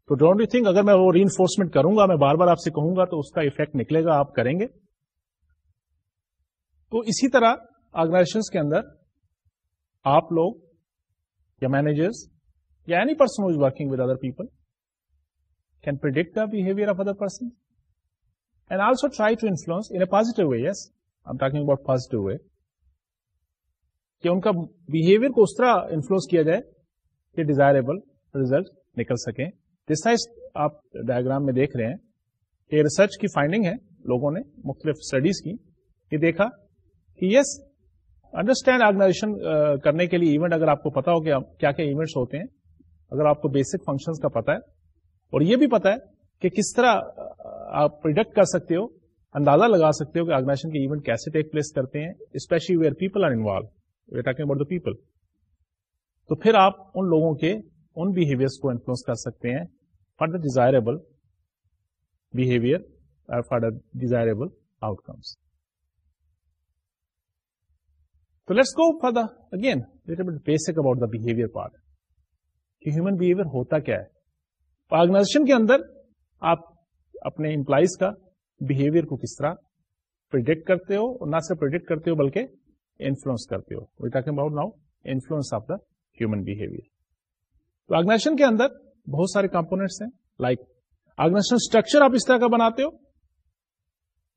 تو ڈونٹ یو تھنک اگر میں وہ ری انفورسمنٹ کروں گا، میں بار بار آپ سے کہوں گا، تو اس کا افیکٹ نکلے گا، آپ کریں گے. تو اسی طرح آرگنائزیشن کے اندر آپ لوگ یا مینیجرس یا any person is working with other people can predict the behaviour of other person and also try to influence in a positive way yes I talking about positive way کہ ان کا behaviour کو اس طرح influence کیا جائے کہ desirable result نکل سکیں۔ جس طرح آپ ڈائگرام میں دیکھ رہے ہیں کہ ریسرچ کی فائنڈنگ ہے لوگوں نے مختلف اسٹڈیز کی یہ دیکھا کہ یس انڈرسٹینڈ آرگنائزیشن کرنے کے لیے ایونٹ اگر آپ کو پتا ہو کہ کیا کیا ایونٹس ہوتے ہیں، اگر آپ کو بیسک فنکشنز کا پتا ہے اور یہ بھی پتا ہے کہ کس طرح آپ پروڈکٹ کر سکتے ہو، اندازہ لگا سکتے ہو کہ آرگنائزیشن کے ایونٹ کیسے ٹیک پلیس کرتے ہیں especially where people are involve talking about the people تو پھر آپ ان لوگوں کے ان بہیویئر کو انفلوئنس کر سکتے ہیں for the desirable behaviour for the desirable outcomes تو let's go for the again basic about the behaviour part کہ ہیومن بہیویئر ہوتا کیا ہے؟ آرگنائزیشن کے اندر آپ اپنے امپلائیز کا بہیویئر کو کس طرح پرڈکٹ کرتے ہو اور نہ صرف پرڈکٹ کرتے ہو بلکہ انفلوئنس کرتے ہو۔ We talking about now influence of the human behaviour تو آرگنائزیشن کے اندر بہت سارے کمپونیٹس ہیں لائک آرگنائزیشن اسٹرکچر آپ اس طرح کا بناتے ہو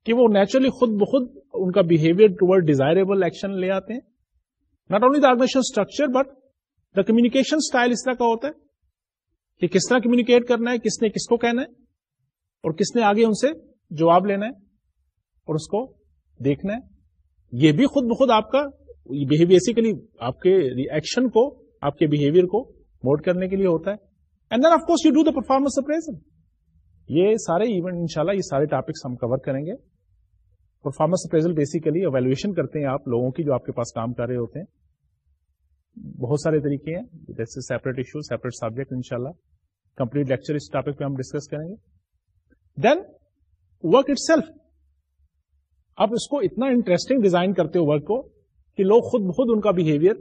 کہ وہ نیچرلی خود بخود ان کا بہیویئر ٹوڈ ڈیزائربل ایکشن لے آتے ہیں۔ Not only the organisation structure but the communication style اس طرح کا ہوتا ہے کہ کس طرح کمیونیکیٹ کرنا ہے، کس نے کس کو کہنا ہے۔ اور کس نے آگے ان سے جواب لینا ہے اور اس کو دیکھنا ہے؟ یہ بھی خود بخود آپ کا بیسیکلی آپ کے ریئیکشن کو، آپ کے بہیویئر کو موڈ کرنے کے لیے ہوتا ہے۔ And then of course you do the performance appraisal یہ سارے ایونٹ ان شاء اللہ یہ سارے ٹاپکس ہم کور کریں گے۔ پرفارمنس اپریزل بیسیکلی اویلویشن کرتے ہیں آپ لوگوں کی جو آپ کے پاس کام کر رہے ہوتے ہیں۔ بہت سارے طریقے ہیں۔ جیسے سیپریٹ ایشو سیپریٹ سبجیکٹ ان شاء اللہ کمپلیٹ لیکچر اس ٹاپک پہ ہم ڈسکس کریں گے۔ دین ورک اٹ سیلف آپ اس کو اتنا انٹرسٹنگ ڈیزائن کرتے ہو ورک کو کہ لوگ خود بخود ان کا بہیویئر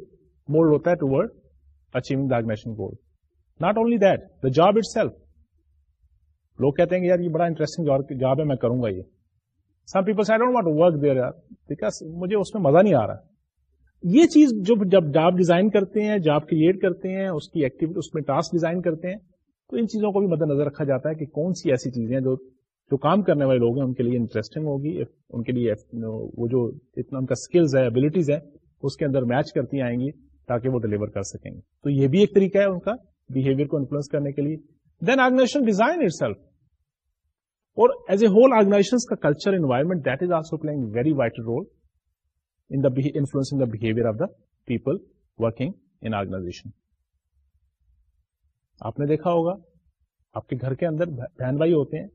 مولڈ ہوتا ہے toward achieving the goal not only that the job itself لوگ کہتے ہیں کہ یار یہ بڑا انٹرسٹنگ جاب ہے، میں کروں گا یہ۔ Some people I don't want work there because مجھے اس میں مزہ نہیں آ رہا۔ یہ چیز جو جب جاب ڈیزائن کرتے ہیں جاب کریٹ کرتے ہیں، اس کی ایکٹیویٹی اس میں ٹاسک ڈیزائن کرتے ہیں تو ان چیزوں کو بھی مد نظر رکھا جاتا ہے کہ کون سی ایسی چیزیں جو جو کام کرنے والے لوگ ہیں، ان کے لیے انٹرسٹنگ ہوگی ان کے لیے وہ جو اتنا ان کا اسکلز ہے ابلیٹیز ہے اس کے اندر میچ کرتی آئیں گی تاکہ وہ ڈلیور کر سکیں گے تو یہ بھی ایک طریقہ ہے ان کا بہیویئر کو انفلوئنس کرنے کے لیے۔ Then organisation design itself اور ایز اے ہول آرگنائزیشن کا culture environment that is also playing very vital role in influencing the behaviour of the people working in organisation آپ نے دیکھا ہوگا، آپ کے گھر کے اندر بہن بھائی ہوتے ہیں،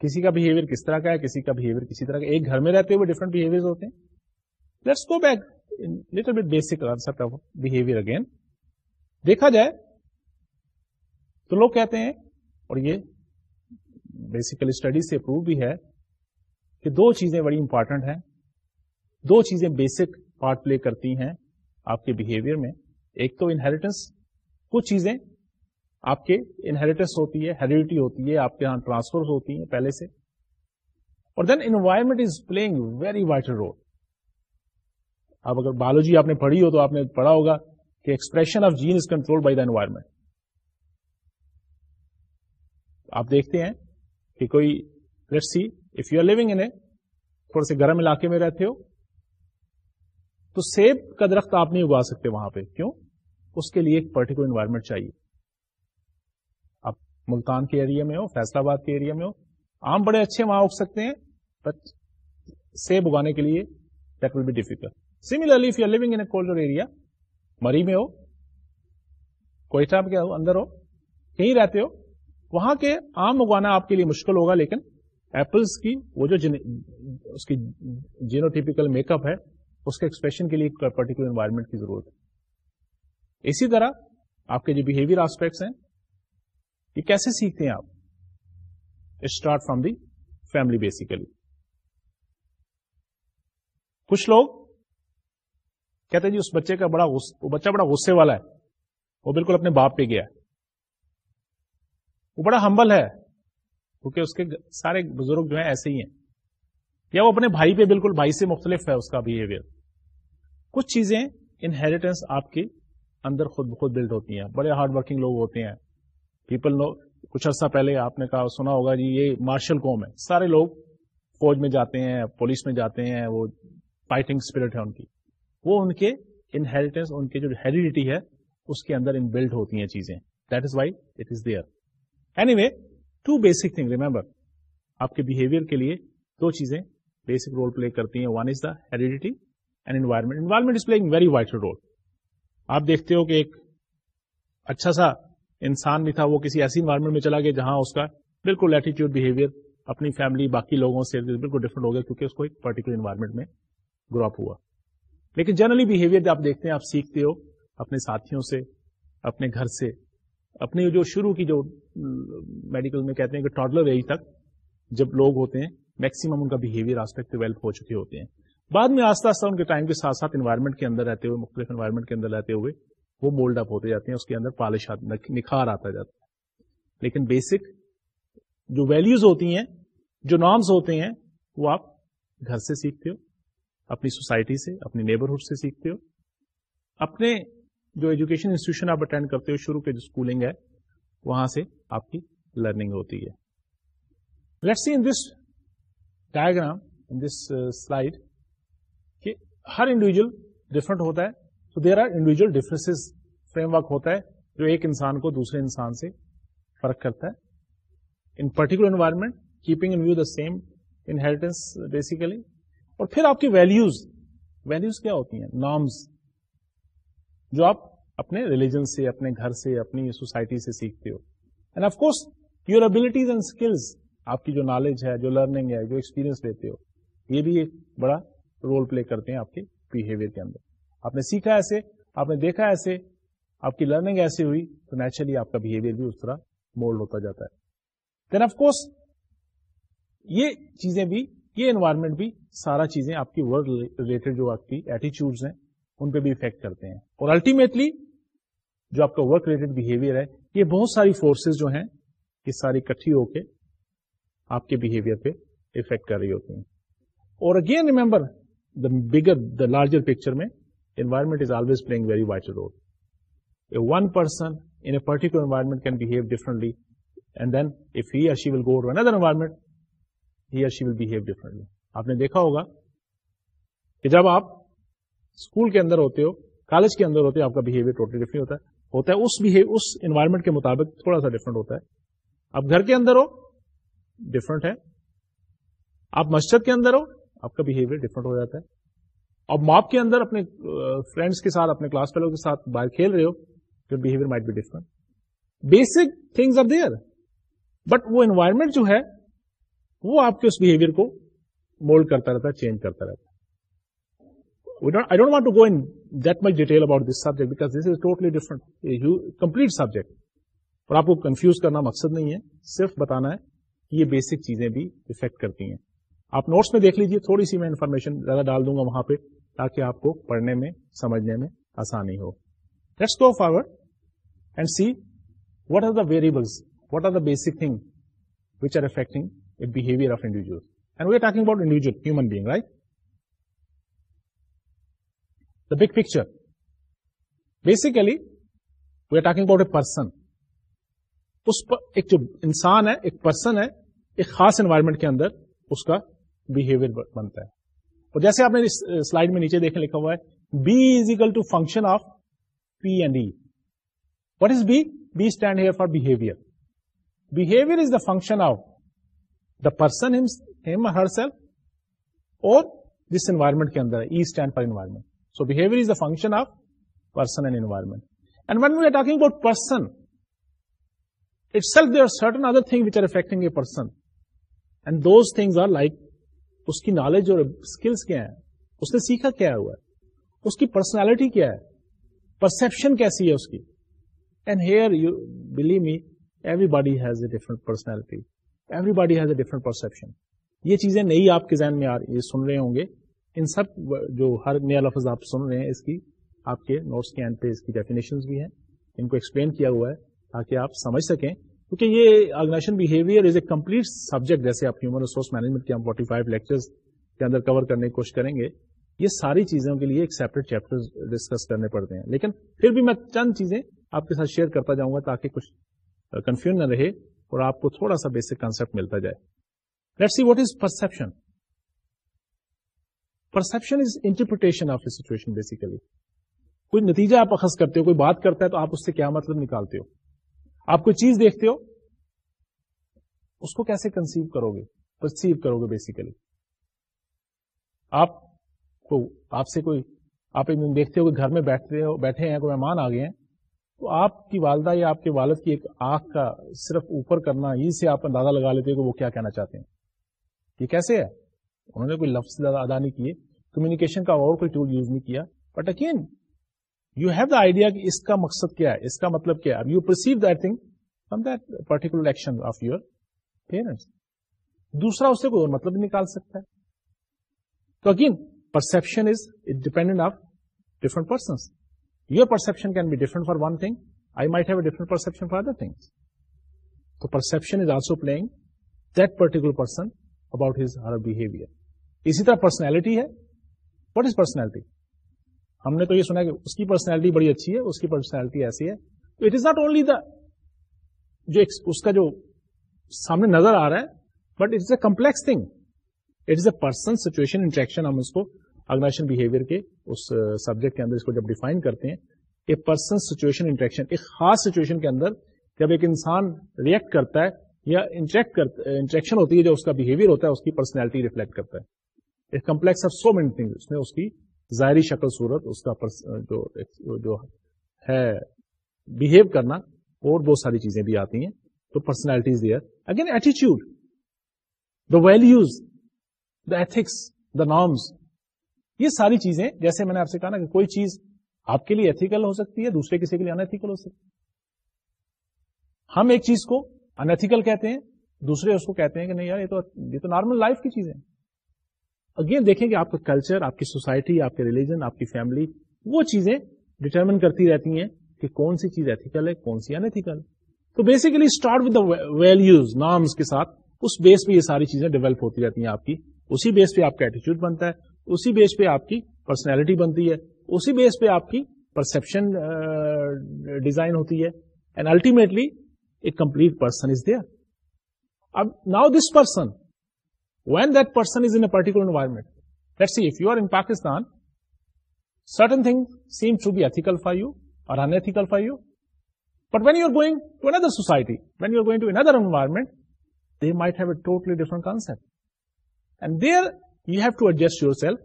کسی کا بہیویئر کس طرح کا ہے، کسی کا بہیویئر کسی طرح کا ایک گھر میں رہتے ہوئے ڈفرنٹ بہیویئر ہوتے ہیں۔ Let's go back little bit basic concept of behaviour again دیکھا جائے تو لوگ کہتے ہیں، اور یہ بیسیکلی اسٹڈی سے پروو بھی ہے کہ دو چیزیں بڑی امپورٹنٹ ہیں۔ دو چیزیں بیسک پارٹ پلے کرتی ہیں آپ کے بہیویئر میں۔ ایک تو انہیریٹنس کچھ چیزیں آپ کے انہیریٹنس ہوتی ہے ہیریڈیٹی ہوتی ہے، آپ کے یہاں ٹرانسفر ہوتی ہیں پہلے سے۔ اور then environment is playing very vital role اب اگر بایولوجی آپ نے پڑھی ہو تو آپ نے پڑھا ہوگا کہ expression of gene is control by the environment آپ دیکھتے ہیں کہ کوئی let see if you are لوگ ان تھوڑے سے گرم علاقے میں رہتے ہو، تو سیب کا درخت آپ نہیں اگا سکتے وہاں پہ۔ کیوں؟ اس کے لیے ایک پرٹیکولر انوائرمنٹ چاہیے۔ ملتان کے ایریا میں ہو فیصلہ آباد کے ایریا میں ہو۔ آم بڑے اچھے وہاں اگ سکتے ہیں بٹ سیب اگانے کے لیے that will be difficult similarly if you living in colder area Murree میں ہو کوئٹہ میں ہو اندر ہو کہیں رہتے ہو وہاں کے آم اگانا آپ کے لیے مشکل ہوگا لیکن ایپلس کی وہ جو جن, اس کی جینوٹیپیکل میک اپ ہے اس کے ایکسپریشن کے لیے پرٹیکولر انوائرمنٹ کی ضرورت ہے۔ اسی طرح آپ کے جو بہیویئر آسپیکٹس ہیں یہ کیسے سیکھتے ہیں آپ؟ Start from the family basically کچھ لوگ کہتے ہیں جی اس بچے کا بڑا وہ بچہ بڑا غصے والا ہے، وہ بالکل اپنے باپ پہ گیا وہ بڑا ہمبل ہے، کیونکہ اس کے سارے بزرگ جو ہیں ایسے ہی ہیں۔ یا وہ اپنے بھائی پہ بالکل بھائی سے مختلف ہے اس کا بہیویئر کچھ چیزیں انہیریٹنس آپ کی اندر خود بخود بلڈ ہوتی ہیں۔ بڑے ہارڈ ورکنگ لوگ ہوتے ہیں۔ پیپل نو کچھ عرصہ پہلے آپ نے کہا، سنا ہوگا جی یہ مارشل قوم ہے۔ سارے لوگ فوج میں جاتے ہیں پولیس میں جاتے ہیں، وہ فائٹنگ اسپرٹ ہے ان کی۔ وہ ان کے انہیریٹنس ان کے جو ہیریڈیٹی ہے، اس کے اندر ان بلڈ ہوتی ہیں چیزیں۔ That is why it is there any way two basic thing remember آپ کے بہیویئر کے لیے دو چیزیں بیسک رول پلے کرتی ہیں۔ One is the heredity and environment environment is playing very vital role آپ دیکھتے ہو کہ ایک اچھا سا انسان بھی تھا، وہ کسی ایسی انوائرمنٹ میں چلا گیا جہاں اس کا بالکل ایٹیچیوڈ بہیویئر اپنی فیملی باقی لوگوں سے بالکل ڈفرنٹ ہو گیا کیونکہ اس کو ایک پرٹیکولر انوائرمنٹ میں گرو اپ ہوا۔ لیکن جنرلی بہیویئر آپ دیکھتے ہیں، آپ سیکھتے ہو اپنے ساتھیوں سے، اپنے گھر سے، اپنی جو شروع کی جو میڈیکل میں کہتے ہیں کہ ٹاڈلر ایج تک جب لوگ ہوتے ہیں میکسیمم ان کا بہیویئر آج تک ڈیولپ ہو چکے ہوتے ہیں۔ بعد میں آستہ آستہ ان کے ٹائم کے ساتھ ساتھ انوائرمنٹ کے اندر رہتے ہوئے، مختلف انوائرمنٹ کے اندر رہتے ہوئے وہ مولڈ اپ ہوتے جاتے ہیں، اس کے اندر پالش نکھار آتا جاتا ہے۔ لیکن بیسک جو ویلوز ہوتی ہیں، جو نارمس ہوتے ہیں، وہ آپ گھر سے سیکھتے ہو، اپنی سوسائٹی سے، اپنی نیبرہڈ سے سیکھتے ہو۔ اپنے جو ایجوکیشن انسٹیٹیوشن آپ اٹینڈ کرتے ہو، شروع کے جو اسکولنگ ہے، وہاں سے آپ کی لرننگ ہوتی ہے۔ Let see in this diagram in this slide کہ ہر انڈیویجل ڈفرنٹ ہوتا ہے۔ تو there are individual difference framework ہوتا ہے، جو ایک انسان کو دوسرے انسان سے فرق کرتا ہے. In particular environment keeping in view the same inheritance basically اور پھر آپ کی ویلوز ویلوز کیا ہوتی ہیں؟ نارمس جو آپ اپنے ریلیجن سے، اپنے گھر سے، اپنی سوسائٹی سے سیکھتے ہو. And of course your abilities and skills آپ کی جو نالج ہے، جو لرننگ ہے، جو ایکسپیرینس لیتے ہو. یہ بھی ایک بڑا رول پلے کرتے ہیں آپ کے بہیویئر کے اندر. آپ نے سیکھا ایسے، آپ نے دیکھا ایسے، آپ کی لرننگ ایسی ہوئی تو نیچرلی آپ کا بہیویئر بھی اس طرح مولڈ ہوتا جاتا ہے۔ دین آف کورس یہ چیزیں بھی، یہ انوائرمنٹ بھی سارا چیزیں آپ کی ورک ریلیٹڈ جو آپ کی ایٹیچیوڈ ہیں، ان پہ بھی افیکٹ کرتے ہیں۔ اور الٹیمیٹلی جو آپ کا ورک ریلیٹڈ بہیویئر ہے، یہ بہت ساری فورسز جو ہیں، یہ ساری کٹھی ہو کے آپ کے بہیویئر پہ افیکٹ کر رہی ہوتی ہیں۔ اور again remember the bigger the larger picture میں environment is always playing very vital role one person in a particular environment can behave differently and then if he she will go to another environment he she will behave differently آپ نے دیکھا ہوگا کہ جب آپ school کے اندر ہوتے ہو کالج کے اندر ہوتے ہو آپ کا بہیویئر ٹوٹلی ڈفرنٹ ہوتا ہے ہوتا ہے اس اس انوائرمنٹ کے مطابق تھوڑا سا ڈفرنٹ ہوتا ہے آپ گھر کے اندر ہو ڈفرنٹ ہے آپ مسجد کے اندر ہو آپ کا بہیویئر ڈفرنٹ ہو جاتا ہے اب ماپ کے اندر اپنے فرینڈس کے ساتھ اپنے کلاس فیلو کے ساتھ باہر کھیل رہے ہو تو behaviour might be different basic things are there but وہ انوائرمنٹ جو ہے وہ آپ کے اس بہیویئر کو مولڈ کرتا رہتا ہے چینج کرتا رہتا. ہے I don't want to go in that much detail about this subject because this is totally different, a complete subject. اور آپ کو کنفیوز کرنا مقصد نہیں ہے صرف بتانا ہے کہ یہ بیسک چیزیں بھی افیکٹ کرتی ہیں. آپ نوٹس میں دیکھ لیجیے تھوڑی سی میں انفارمیشن زیادہ ڈال دوں گا وہاں پہ. تاکہ آپ کو پڑھنے میں، سمجھنے میں آسانی ہو۔ Let's go forward and see what are the variables what are the basic thing which are affecting behaviour of individual and we are talking about individual human being right the big picture basically we are talking about a person اس ایک جو انسان ہے، ایک person ہے، ایک خاص environment کے اندر اس کا بہیویئر بنتا ہے۔ اور جیسے آپ نے سلائڈ میں نیچے دیکھنے لکھا ہوا ہے B is equal to function of P and E what is B B stand here for behaviour behaviour is the function of the person herself اور دس انوائرمنٹ کے اندر E stand for environment so behaviour is the function of person and environment and when we are talking about person itself they are certain other thing which are affecting a person and those things are like اس کی knowledge اور skills کیا ہے اس نے سیکھا کیا ہوا ہے؟ اس کی پرسنالٹی کیا ہے؟ پرسپشن کیسی ہے اس کی؟ And here you believe me everybody has a different personality everybody has a different perception یہ چیزیں نئی آپ کے ذہن میں یہ سن رہے ہوں گے۔ ان سب جو ہر نیا لفظ آپ سن رہے ہیں، اس کی آپ کے نوٹس کے اینڈ پہ اس کی ڈیفینیشن بھی ہیں۔ ان کو ایکسپلین کیا ہوا ہے تاکہ آپ سمجھ سکیں۔ کیونکہ یہ organisation behaviour is a complete subject جیسے آپ ہیومن ریسورس مینجمنٹ کے ہم فورٹی فائیو لیکچرز کے اندر کور کرنے کی کوشش کریں گے، یہ ساری چیزوں کے لیے ایک سیپریٹ چیپٹر ڈسکس کرنے پڑتے ہیں۔ لیکن پھر بھی میں چند چیزیں آپ کے ساتھ شیئر کرتا جاؤں گا تاکہ کچھ کنفیوژ نہ رہے اور آپ کو تھوڑا سا بیسک کنسپٹ ملتا جائے۔ Let see what is perception perception is interpretation of a situation basically کوئی نتیجہ آپ اخذ کرتے ہو، کوئی بات کرتا ہے تو آپ اس سے کیا مطلب نکالتے ہو؟ آپ کوئی چیز دیکھتے ہو، اس کو کیسے کنسیو کرو گے پرسیو کرو گے بیسیکلی آپ کو، آپ سے کوئی، آپ ایک دن دیکھتے ہو کہ گھر میں بیٹھتے ہو، بیٹھے ہیں، کوئی مہمان آ گئے ہیں، تو آپ کی والدہ یا آپ کے والد کی ایک آنکھ کا صرف اوپر کرنا، یہ سے آپ اندازہ لگا لیتے ہو کہ وہ کیا کہنا چاہتے ہیں۔ یہ کیسے ہے؟ انہوں نے کوئی لفظ ادا نہیں کیے کمیونیکیشن کا اور کوئی ٹول یوز نہیں کیا۔ But again you have the idea کہ اس کا مقصد کیا ہے، اس کا مطلب کیا ہے؟ You perceive that thing from that particular action of your parents دوسرا اس سے کوئی اور مطلب نکال سکتا ہے۔ تو again perception is dependent of different persons your perception can be different for one thing I might have a different perception for other thing تو perception is also playing that particular person about his her behaviour اسی طرح personality ہے۔ What is personality ہم نے تو یہ سنا کہ اس کی پرسنالٹی بڑی اچھی ہے، اس کی پرسنالٹی ایسی ہے۔ تو it is not only the جو اس کا جو سامنے نظر آ رہا ہے but it is a complex thing it is a person situation interaction ہم اس کو آرگنائزیشن بہیویئر کے اس uh, سبجیکٹ کے اندر اس کو جب ڈیفائن کرتے ہیں اے پرسن سچویشن انٹریکشن ایک خاص سچویشن کے اندر جب ایک انسان ریئیکٹ کرتا ہے یا انٹریکٹ کرتا انٹریکشن ہوتی ہے جو اس کا بہیویئر ہوتا ہے، اس کی پرسنالٹی ریفلیکٹ کرتا ہے۔ ایک complex of so many thing اس میں اس کی ظاہری شکل صورت، اس کا جو ہے بہیو کرنا، اور بہت ساری چیزیں بھی آتی ہیں، تو personality is there again ایٹیچیوڈ the values the ethics the norms یہ ساری چیزیں، جیسے میں نے آپ سے کہا نا کہ کوئی چیز آپ کے لیے ایتھیکل ہو سکتی ہے، دوسرے کسی کے لیے انتیکل ہو سکتی ہے۔ ہم ایک چیز کو انتیکل کہتے ہیں، دوسرے اس کو کہتے ہیں کہ نہیں یار، یہ تو یہ تو نارمل لائف کی چیزیں اگین دیکھیں کہ آپ کا کلچر آپ کی سوسائٹی آپ کے ریلیجن آپ کی فیملی وہ چیزیں ڈٹرمن کرتی رہتی ہیں کہ کون سی چیز ایتھیکل ہے، کون سی انتیکل تو basically start with the values norms کے ساتھ اس بیس پہ یہ ساری چیزیں ڈیولپ ہوتی رہتی ہیں آپ کی. اسی بیس پہ آپ کا ایٹیچیوڈ بنتا ہے. اسی بیس پہ آپ کی پرسنالٹی بنتی ہے. اسی بیس پہ آپ کی پرسپشن ڈیزائن ہوتی ہے. And ultimately a complete person is there اب now this person when that person is in particular environment let see if you are in Pakistan certain thing seem to be ethical for you اور unethical for you but when you are going to another society when you are going to another environment they might have a totally different concept and there you have to adjust your self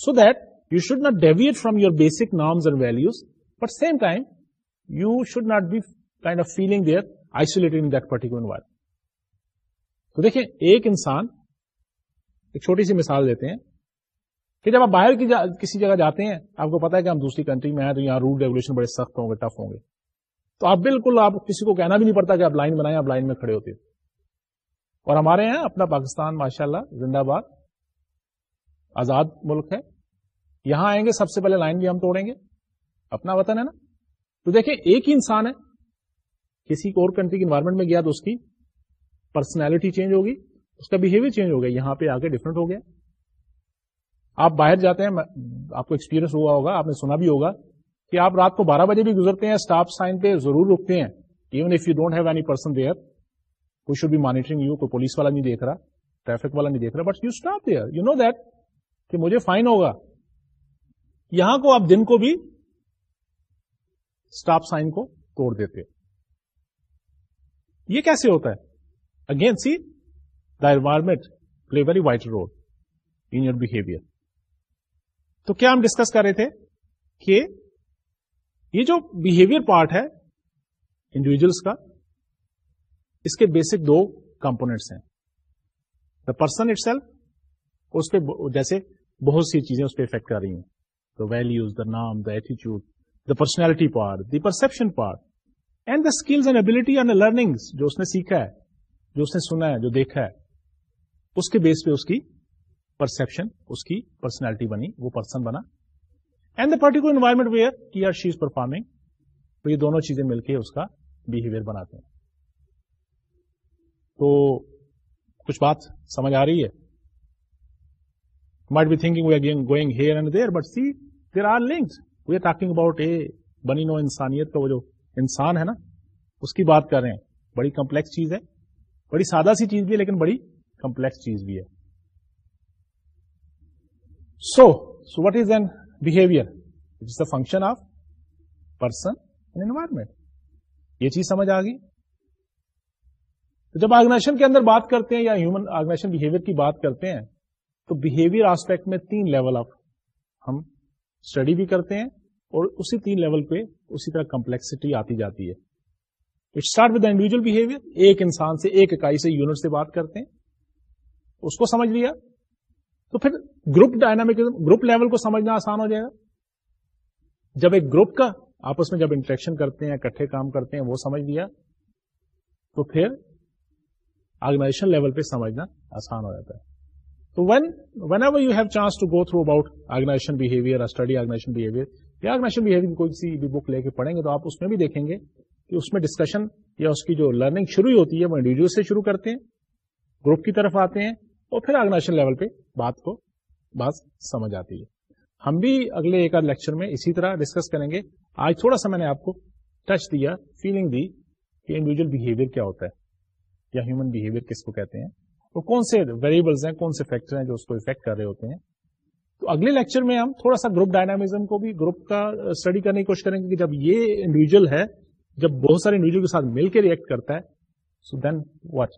so that you should not deviate from your basic norms and values but same time you should not be kind of feeling there isolated in that particular environment تو دیکھیں ایک انسان ایک چھوٹی سی مثال دیتے ہیں۔ کہ جب آپ باہر کی جا, کسی جگہ جاتے ہیں آپ کو پتا ہے کہ ہم دوسری کنٹری میں ہیں تو یہاں رول ریگولیشن بڑے سخت ہوں گے ٹف ہوں گے۔ تو آپ بالکل آپ کسی کو کہنا بھی نہیں پڑتا کہ آپ لائن بنائیں آپ لائن میں کھڑے ہوتے اور ہمارے یہاں اپنا پاکستان ماشاء اللہ زندہ باد آزاد ملک ہے۔ یہاں آئیں گے سب سے پہلے لائن بھی ہم توڑیں گے۔ اپنا وطن ہے نا۔ تو دیکھیں ایک ہی انسان ہے۔ کسی اور کنٹری کی انوائرمنٹ میں گیا تو اس کی پرسنالٹی چینج ہوگی۔ اس کا بہیویئر چینج ہو گیا، یہاں پہ آگے ڈفرنٹ ہو گیا۔ آپ باہر جاتے ہیں آپ کو ایکسپیرینس ہوا ہوگا، آپ نے سنا بھی ہوگا کہ آپ رات کو بارہ بجے بھی گزرتے ہیں اسٹاف سائن پہ ضرور رکتے ہیں۔ Even if you don't have any person there کوئی شوڈ بی مانیٹرنگ یو کوئی پولیس والا نہیں دیکھ رہا ٹریفک والا نہیں دیکھ رہا but you stop there you know that کہ مجھے فائن ہوگا۔ یہاں کو آپ دن کو بھی اسٹاف سائن کو توڑ دیتے یہ کیسے ہوتا ہے؟ Again see the environment play very vital role in your behaviour. تو کیا ہم ڈسکس کر رہے تھے کہ یہ جو بہیویئر پارٹ ہے انڈیویجلس کا، اس کے بیسک دو کمپونیٹس ہیں۔ دا پرسن اٹ سیلف، اس پہ جیسے بہت سی چیزیں اس پہ افیکٹ کر رہی ہیں۔ دا ویلوز دا نام the ایٹیچیوڈ the personality part the perception part and the skills and ability and learning جو اس نے سیکھا ہے، جو اس نے سنا ہے، جو دیکھا ہے۔ اس کے بیس پہ اس کی پرسپشن اس کی پرسنالٹی بنی، وہ پرسن بنا. And the particular environment where کی آر شی از پرفارمنگ تو یہ دونوں چیزیں مل کے اس کا بہیویئر بناتے ہیں. تو کچھ بات سمجھ آ رہی ہے؟ Might be thinking we are going here and there but see there are links we are talking about a بنی نو انسانیت کا وہ جو انسان ہے نا، اس کی بات کر رہے ہیں. بڑی کمپلیکس چیز ہے. بڑی سادہ سی چیز بھی ہے، لیکن بڑی کمپلیکس چیز بھی ہے۔ So so what is an behaviour it is the function of person and environment یہ چیز سمجھ آ گئی؟ تو جب آرگنائزیشن کے اندر بات کرتے ہیں یا ہیومن آرگنائزیشن بہیویئر کی بات کرتے ہیں، تو بہیویئر آسپیکٹ میں تین لیول آف ہم اسٹڈی بھی کرتے ہیں اور اسی تین لیول پہ اسی طرح کمپلیکسٹی آتی جاتی ہے۔ It start with individual behaviour ایک انسان سے ایک اکائی سے یونٹ سے بات کرتے ہیں۔ اس کو سمجھ لیا تو پھر گروپ ڈائنامک گروپ لیول کو سمجھنا آسان ہو جائے گا۔ جب ایک گروپ کا آپس میں جب انٹریکشن کرتے ہیں، اکٹھے کام کرتے ہیں، وہ سمجھ لیا، تو پھر آرگنائزیشن لیول پہ سمجھنا آسان ہو جاتا ہے۔ تو when whenever you have chance to go through about organisation behaviour study organisation behaviour یا آرگنائزیشن بہیویئر کوئی سی بھی بک لے کے پڑھیں گے تو آپ اس میں بھی دیکھیں گے کہ اس میں ڈسکشن یا اس کی جو لرننگ شروع ہوتی ہے، وہ انڈیویجل سے شروع کرتے ہیں گروپ کی طرف آتے ہیں اور پھر آرگنائزیشن لیول پہ بات کو بات سمجھ آتی ہے۔ ہم بھی اگلے ایک آدھ لیکچر میں اسی طرح ڈسکس کریں گے۔ آج تھوڑا سا میں نے آپ کو ٹچ دیا فیلنگ دی کہ انڈیویجل بہیویئر کیا ہوتا ہے یا ہیومن بہیویئر کس کو کہتے ہیں۔ اور کون سے ویریبلس ہیں، کون سے فیکٹر ہیں جو اس کو افیکٹ کر رہے ہوتے ہیں۔ تو اگلے لیکچر میں ہم تھوڑا سا گروپ ڈائنامزم کو بھی گروپ کا اسٹڈی کرنے کی کوشش کریں گے کہ جب یہ انڈیویجل ہے، جب بہت سارے انڈیویجل کے ساتھ مل کے ریئیکٹ کرتا ہے سو دین واٹ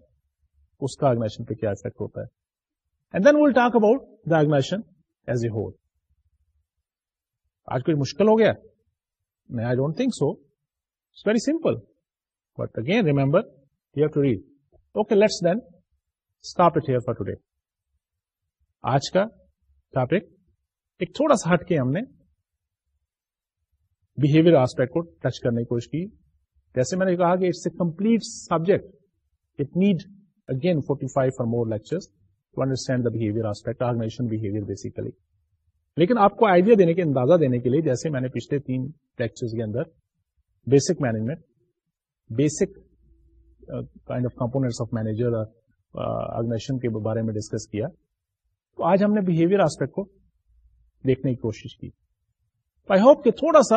اس کا آرگنائزیشن پہ کیا افیکٹ ہوتا ہے۔ And then will talk about the organisation as a whole آج کوئی مشکل ہو گیا؟ نہیں I don't think so it's very simple but again remember you have to read okay let's then stop it here for today آج کا topic ایک تھوڑا سا ہٹ کے ہم نے بہیویئر آسپیکٹ کو ٹچ کرنے کی کوشش کی. جیسے میں نے کہا کہ it's a complete subject it need again forty five for more lecture to understand the behaviour aspect organisation behaviour basically لیکن آپ کو آئیڈیا دینے کے، اندازہ دینے کے لیے جیسے میں نے پچھلے تین لیکچر کے اندر basic management basic kind of components of manager organisation کے بارے میں ڈسکس کیا. تو آج ہم نے بہیویئر آسپیکٹ کو دیکھنے کی کوشش کی. آئی ہوپ کہ تھوڑا سا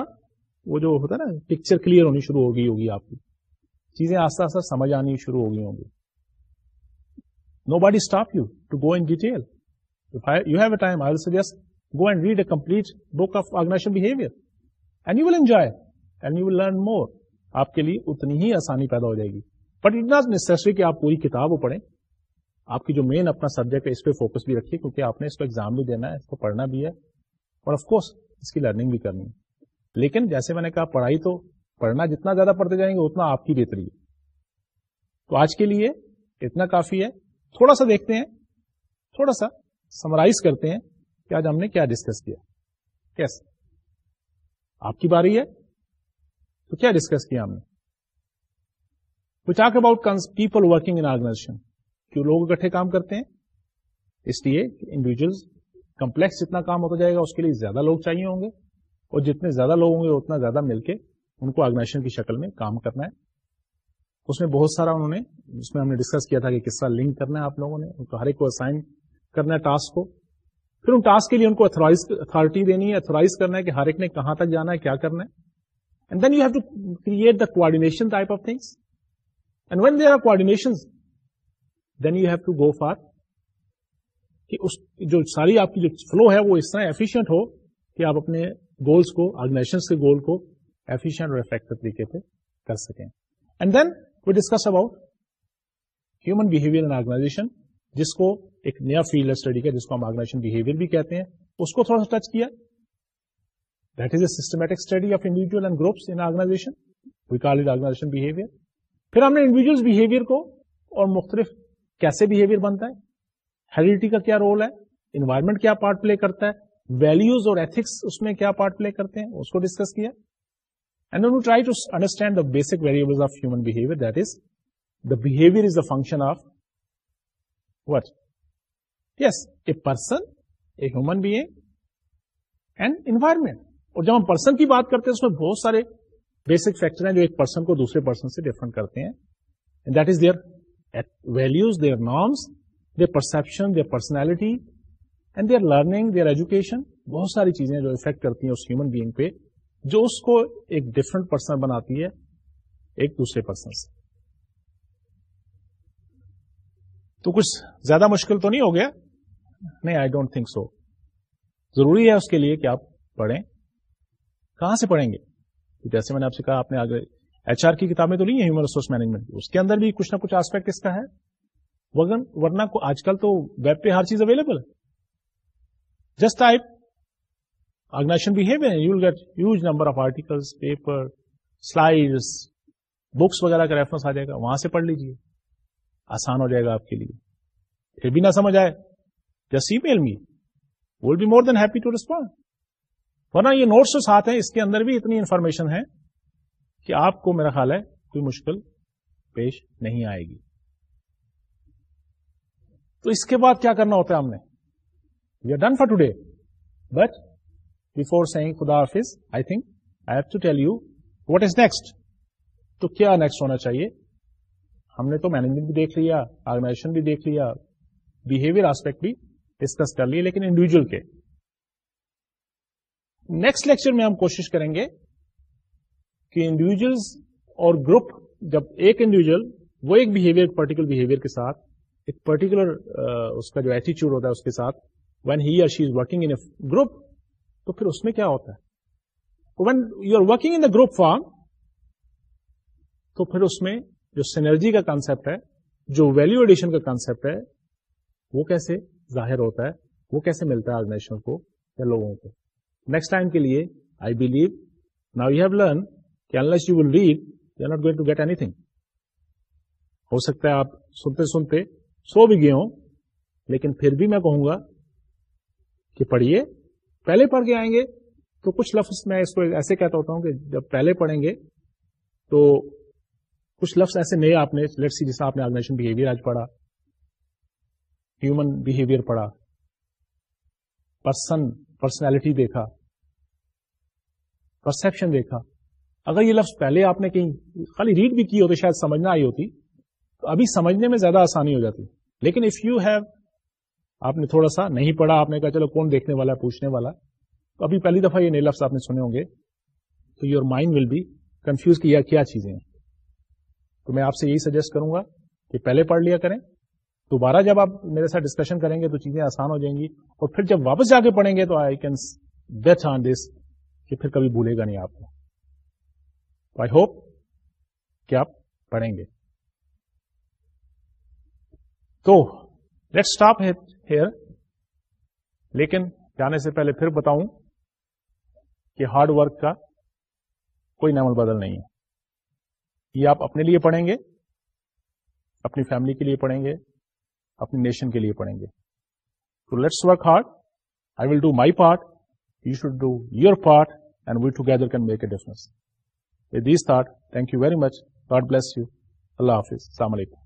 وہ جو ہوتا ہے نا پکچر کلیئر ہونی شروع ہو گئی ہوگی آپ کی. چیزیں آستہ آستہ سمجھ آنی شروع ہو گئی ہوں گی. Nobody stop you to go in detail you have a time I suggest go and read a complete book of organisation behaviour and you will enjoy and you will learn more آپ کے لیے اتنی ہی آسانی پیدا ہو جائے گی بٹ اٹ ناٹ نیسری کہ آپ پوری کتاب پڑھیں آپ کی جو مین اپنا سبجیکٹ ہے اس پہ فوکس بھی رکھیے کیونکہ آپ نے اس کو ایگزام بھی دینا ہے اس کو پڑھنا بھی ہے اور آف کورس اس کی لرننگ بھی کرنی ہے لیکن جیسے میں نے کہا پڑھائی تو پڑھنا جتنا زیادہ پڑھتے جائیں گے اتنا آپ کی بہتری ہے تو آج کے لیے اتنا کافی ہے تھوڑا سا دیکھتے ہیں، تھوڑا سا سمرائز کرتے ہیں کہ آج ہم نے کیا ڈسکس کیا۔ کیسے؟ آپ کی باری ہے، تو کیا ڈسکس کیا ہم نے؟ Talk about people working in organisation کیوں لوگ اکٹھے کام کرتے ہیں؟ اس لیے انڈیویجل کمپلیکس جتنا کام ہوتا جائے گا، اس کے لیے زیادہ لوگ چاہیے ہوں گے۔ اور جتنے زیادہ لوگ ہوں گے، اتنا زیادہ مل کے ان کو آرگنائزیشن کی شکل میں کام کرنا ہے۔ اس میں بہت سارا انہوں نے اس میں ہم نے ڈسکس کیا تھا کہ کس طرح لنک کرنا ہے آپ لوگوں نے، ان کو ہر ایک کو اسائن کرنا ہے ٹاسک کو۔ پھر ان ٹاسک کے لیے ان کو اتارٹی دینی ہے اتھرائز کرنا ہے کہ ہر ایک نے کہاں تک جانا ہے، کیا کرنا ہے۔ And then you have to create the coordination type of things and when there are coordination then you have to go for کہ اس، جو ساری آپ کی جو فلو ہے وہ اس طرح ایفیشینٹ ہو کہ آپ اپنے گولس کو آرگنائزیشن کے گول کو ایفیشینٹ اور افیکٹو طریقے پہ کر سکیں۔ And then we discuss about human behaviour in organisation جس کو ایک نیا فیلڈ اسٹڈی کا، جس کو ہم آرگنائزیشن بہیویئر بھی کہتے ہیں، اس کو تھوڑا سا ٹچ کیا۔ That is a systematic study of individual and groups in organisation we call it organisation behaviour پھر ہم نے انڈیویجل بہیویئر کو اور مختلف کیسے بہیویئر بنتا ہے؟ ہیریڈیٹی کا کیا رول ہے؟ انوائرمنٹ کیا پارٹ پلے کرتا ہے؟ ویلوز اور ایتھکس اس میں کیا پارٹ پلے کرتے ہیں؟ اس کو ڈسکس کیا۔ And when we try to understand the basic variables of human behavior, that is, the behavior is a function of what? Yes, a person, a human being, and environment. اور جب ہم person کی بات کرتے ہیں اس میں بہت سارے بیسک فیکٹر ہیں جو ایک پرسن کو دوسرے پرسن سے ڈفرنٹ کرتے ہیں that is their values their norms their perception their personality and their learning their education بہت ساری چیزیں جو افیکٹ کرتی ہیں اس ہیومن بینگ پہ جو اس کو ایک ڈفرنٹ پرسن بناتی ہے، ایک دوسرے پرسن سے۔ تو کچھ زیادہ مشکل تو نہیں ہو گیا؟ نہیں آئی ڈونٹ تھنک سو ضروری ہے اس کے لیے کہ آپ پڑھیں۔ کہاں سے پڑھیں گے؟ جیسے میں نے آپ سے کہا، آپ نے آگے ایچ آر کی کتابیں تو نہیں ہیں ہیومن ریسورس مینجمنٹ اس کے اندر بھی کچھ نہ کچھ آسپیکٹ اس کا ہے۔ ورنہ آج کل تو ویب پہ ہر چیز اویلیبل ہے۔ Just type organisation behaviour you will get huge number of article paper slide books وغیرہ کا ریفرنس آ جائے گا. وہاں سے پڑھ لیجیے آسان ہو جائے گا آپ کے لیے. پھر بھی نہ سمجھ آئے. Just email me will be more than happy to respond ورنہ یہ نوٹس جو ساتھ ہیں. اس کے اندر بھی اتنی انفارمیشن ہے کہ آپ کو میرا خیال ہے کوئی مشکل پیش نہیں آئے گی. تو اس کے بعد کیا کرنا ہوتا ہے ہم نے؟ We are done for today but before saying خدا office I think I have to tell you what is next تو کیا نیکسٹ ہونا چاہیے؟ ہم نے تو مینجمنٹ بھی دیکھ لیا آرگنائزیشن بھی دیکھ لیا بہیویئر آسپیکٹ بھی ڈسکس کر لیے لیکن انڈیویجل کے۔ نیکسٹ لیکچر میں ہم کوشش کریں گے کہ انڈیویجلس اور گروپ جب ایک انڈیویجل وہ ایک بہیویئر پرٹیکولر بہیویئر کے ساتھ، ایک پرٹیکولر اس کا جو ایٹیچیوڈ ہوتا ہے اس کے ساتھ when he or she is working in group تو پھر اس میں کیا ہوتا ہے؟ When you are working in the group form تو پھر اس میں جو سینرجی کا کانسپٹ ہے، جو ویلو ایڈیشن کا کانسپٹ ہے، وہ کیسے ظاہر ہوتا ہے؟ وہ کیسے ملتا ہے آرگنائزیشن کو یا لوگوں کو؟ نیکسٹ ٹائم کے لیے I believe now you have learn کہ unless you will read you not going to get anything ہو سکتا ہے آپ سنتے سنتے سو بھی گئے ہوں، لیکن پھر بھی میں کہوں گا کہ پڑھیے پہلے پڑھ کے آئیں گے، تو کچھ لفظ میں اس کو ایسے کہتا ہوتا ہوں کہ جب پہلے پڑھیں گے، تو کچھ لفظ ایسے نئے آپ نے لیٹ سی جیسے آپ نے آرگنائزیشن بہیویئر آج پڑھا ہیومن بہیویئر پڑھا پرسن پرسنالٹی دیکھا پرسپشن دیکھا۔ اگر یہ لفظ پہلے آپ نے کہیں خالی ریڈ بھی کی ہوتی شاید سمجھنا آئی ہوتی، تو ابھی سمجھنے میں زیادہ آسانی ہو جاتی۔ لیکن اف یو ہیو آپ نے تھوڑا سا نہیں پڑھا، آپ نے کہا چلو کون دیکھنے والا پوچھنے والا تو ابھی پہلی دفعہ یہ نئے لفظ آپ نے سنے ہوں گے۔ تو your mind will be confuse کیا کیا چیزیں ہیں۔ تو میں آپ سے یہی سجیسٹ کروں گا کہ پہلے پڑھ لیا کریں۔ دوبارہ جب آپ میرے ساتھ ڈسکشن کریں گے تو چیزیں آسان ہو جائیں گی۔ اور پھر جب واپس جا کے پڑھیں گے تو I can bet on this کہ پھر کبھی بھولے گا نہیں آپ کو۔ آئی ہوپ کہ آپ پڑھیں گے۔ تو لیٹ اسٹاپ ہیئر لیکن جانے سے پہلے پھر بتاؤں کہ ہارڈ ورک کا کوئی نعمل بدل نہیں ہے۔ یہ آپ اپنے لیے پڑھیں گے، اپنی فیملی کے لیے پڑھیں گے اپنی نیشن کے لیے پڑھیں گے۔ تو let's work hard I will do my part you should do your part and we together can make a difference this thought thank you very much God bless you اللہ حافظ السلام علیکم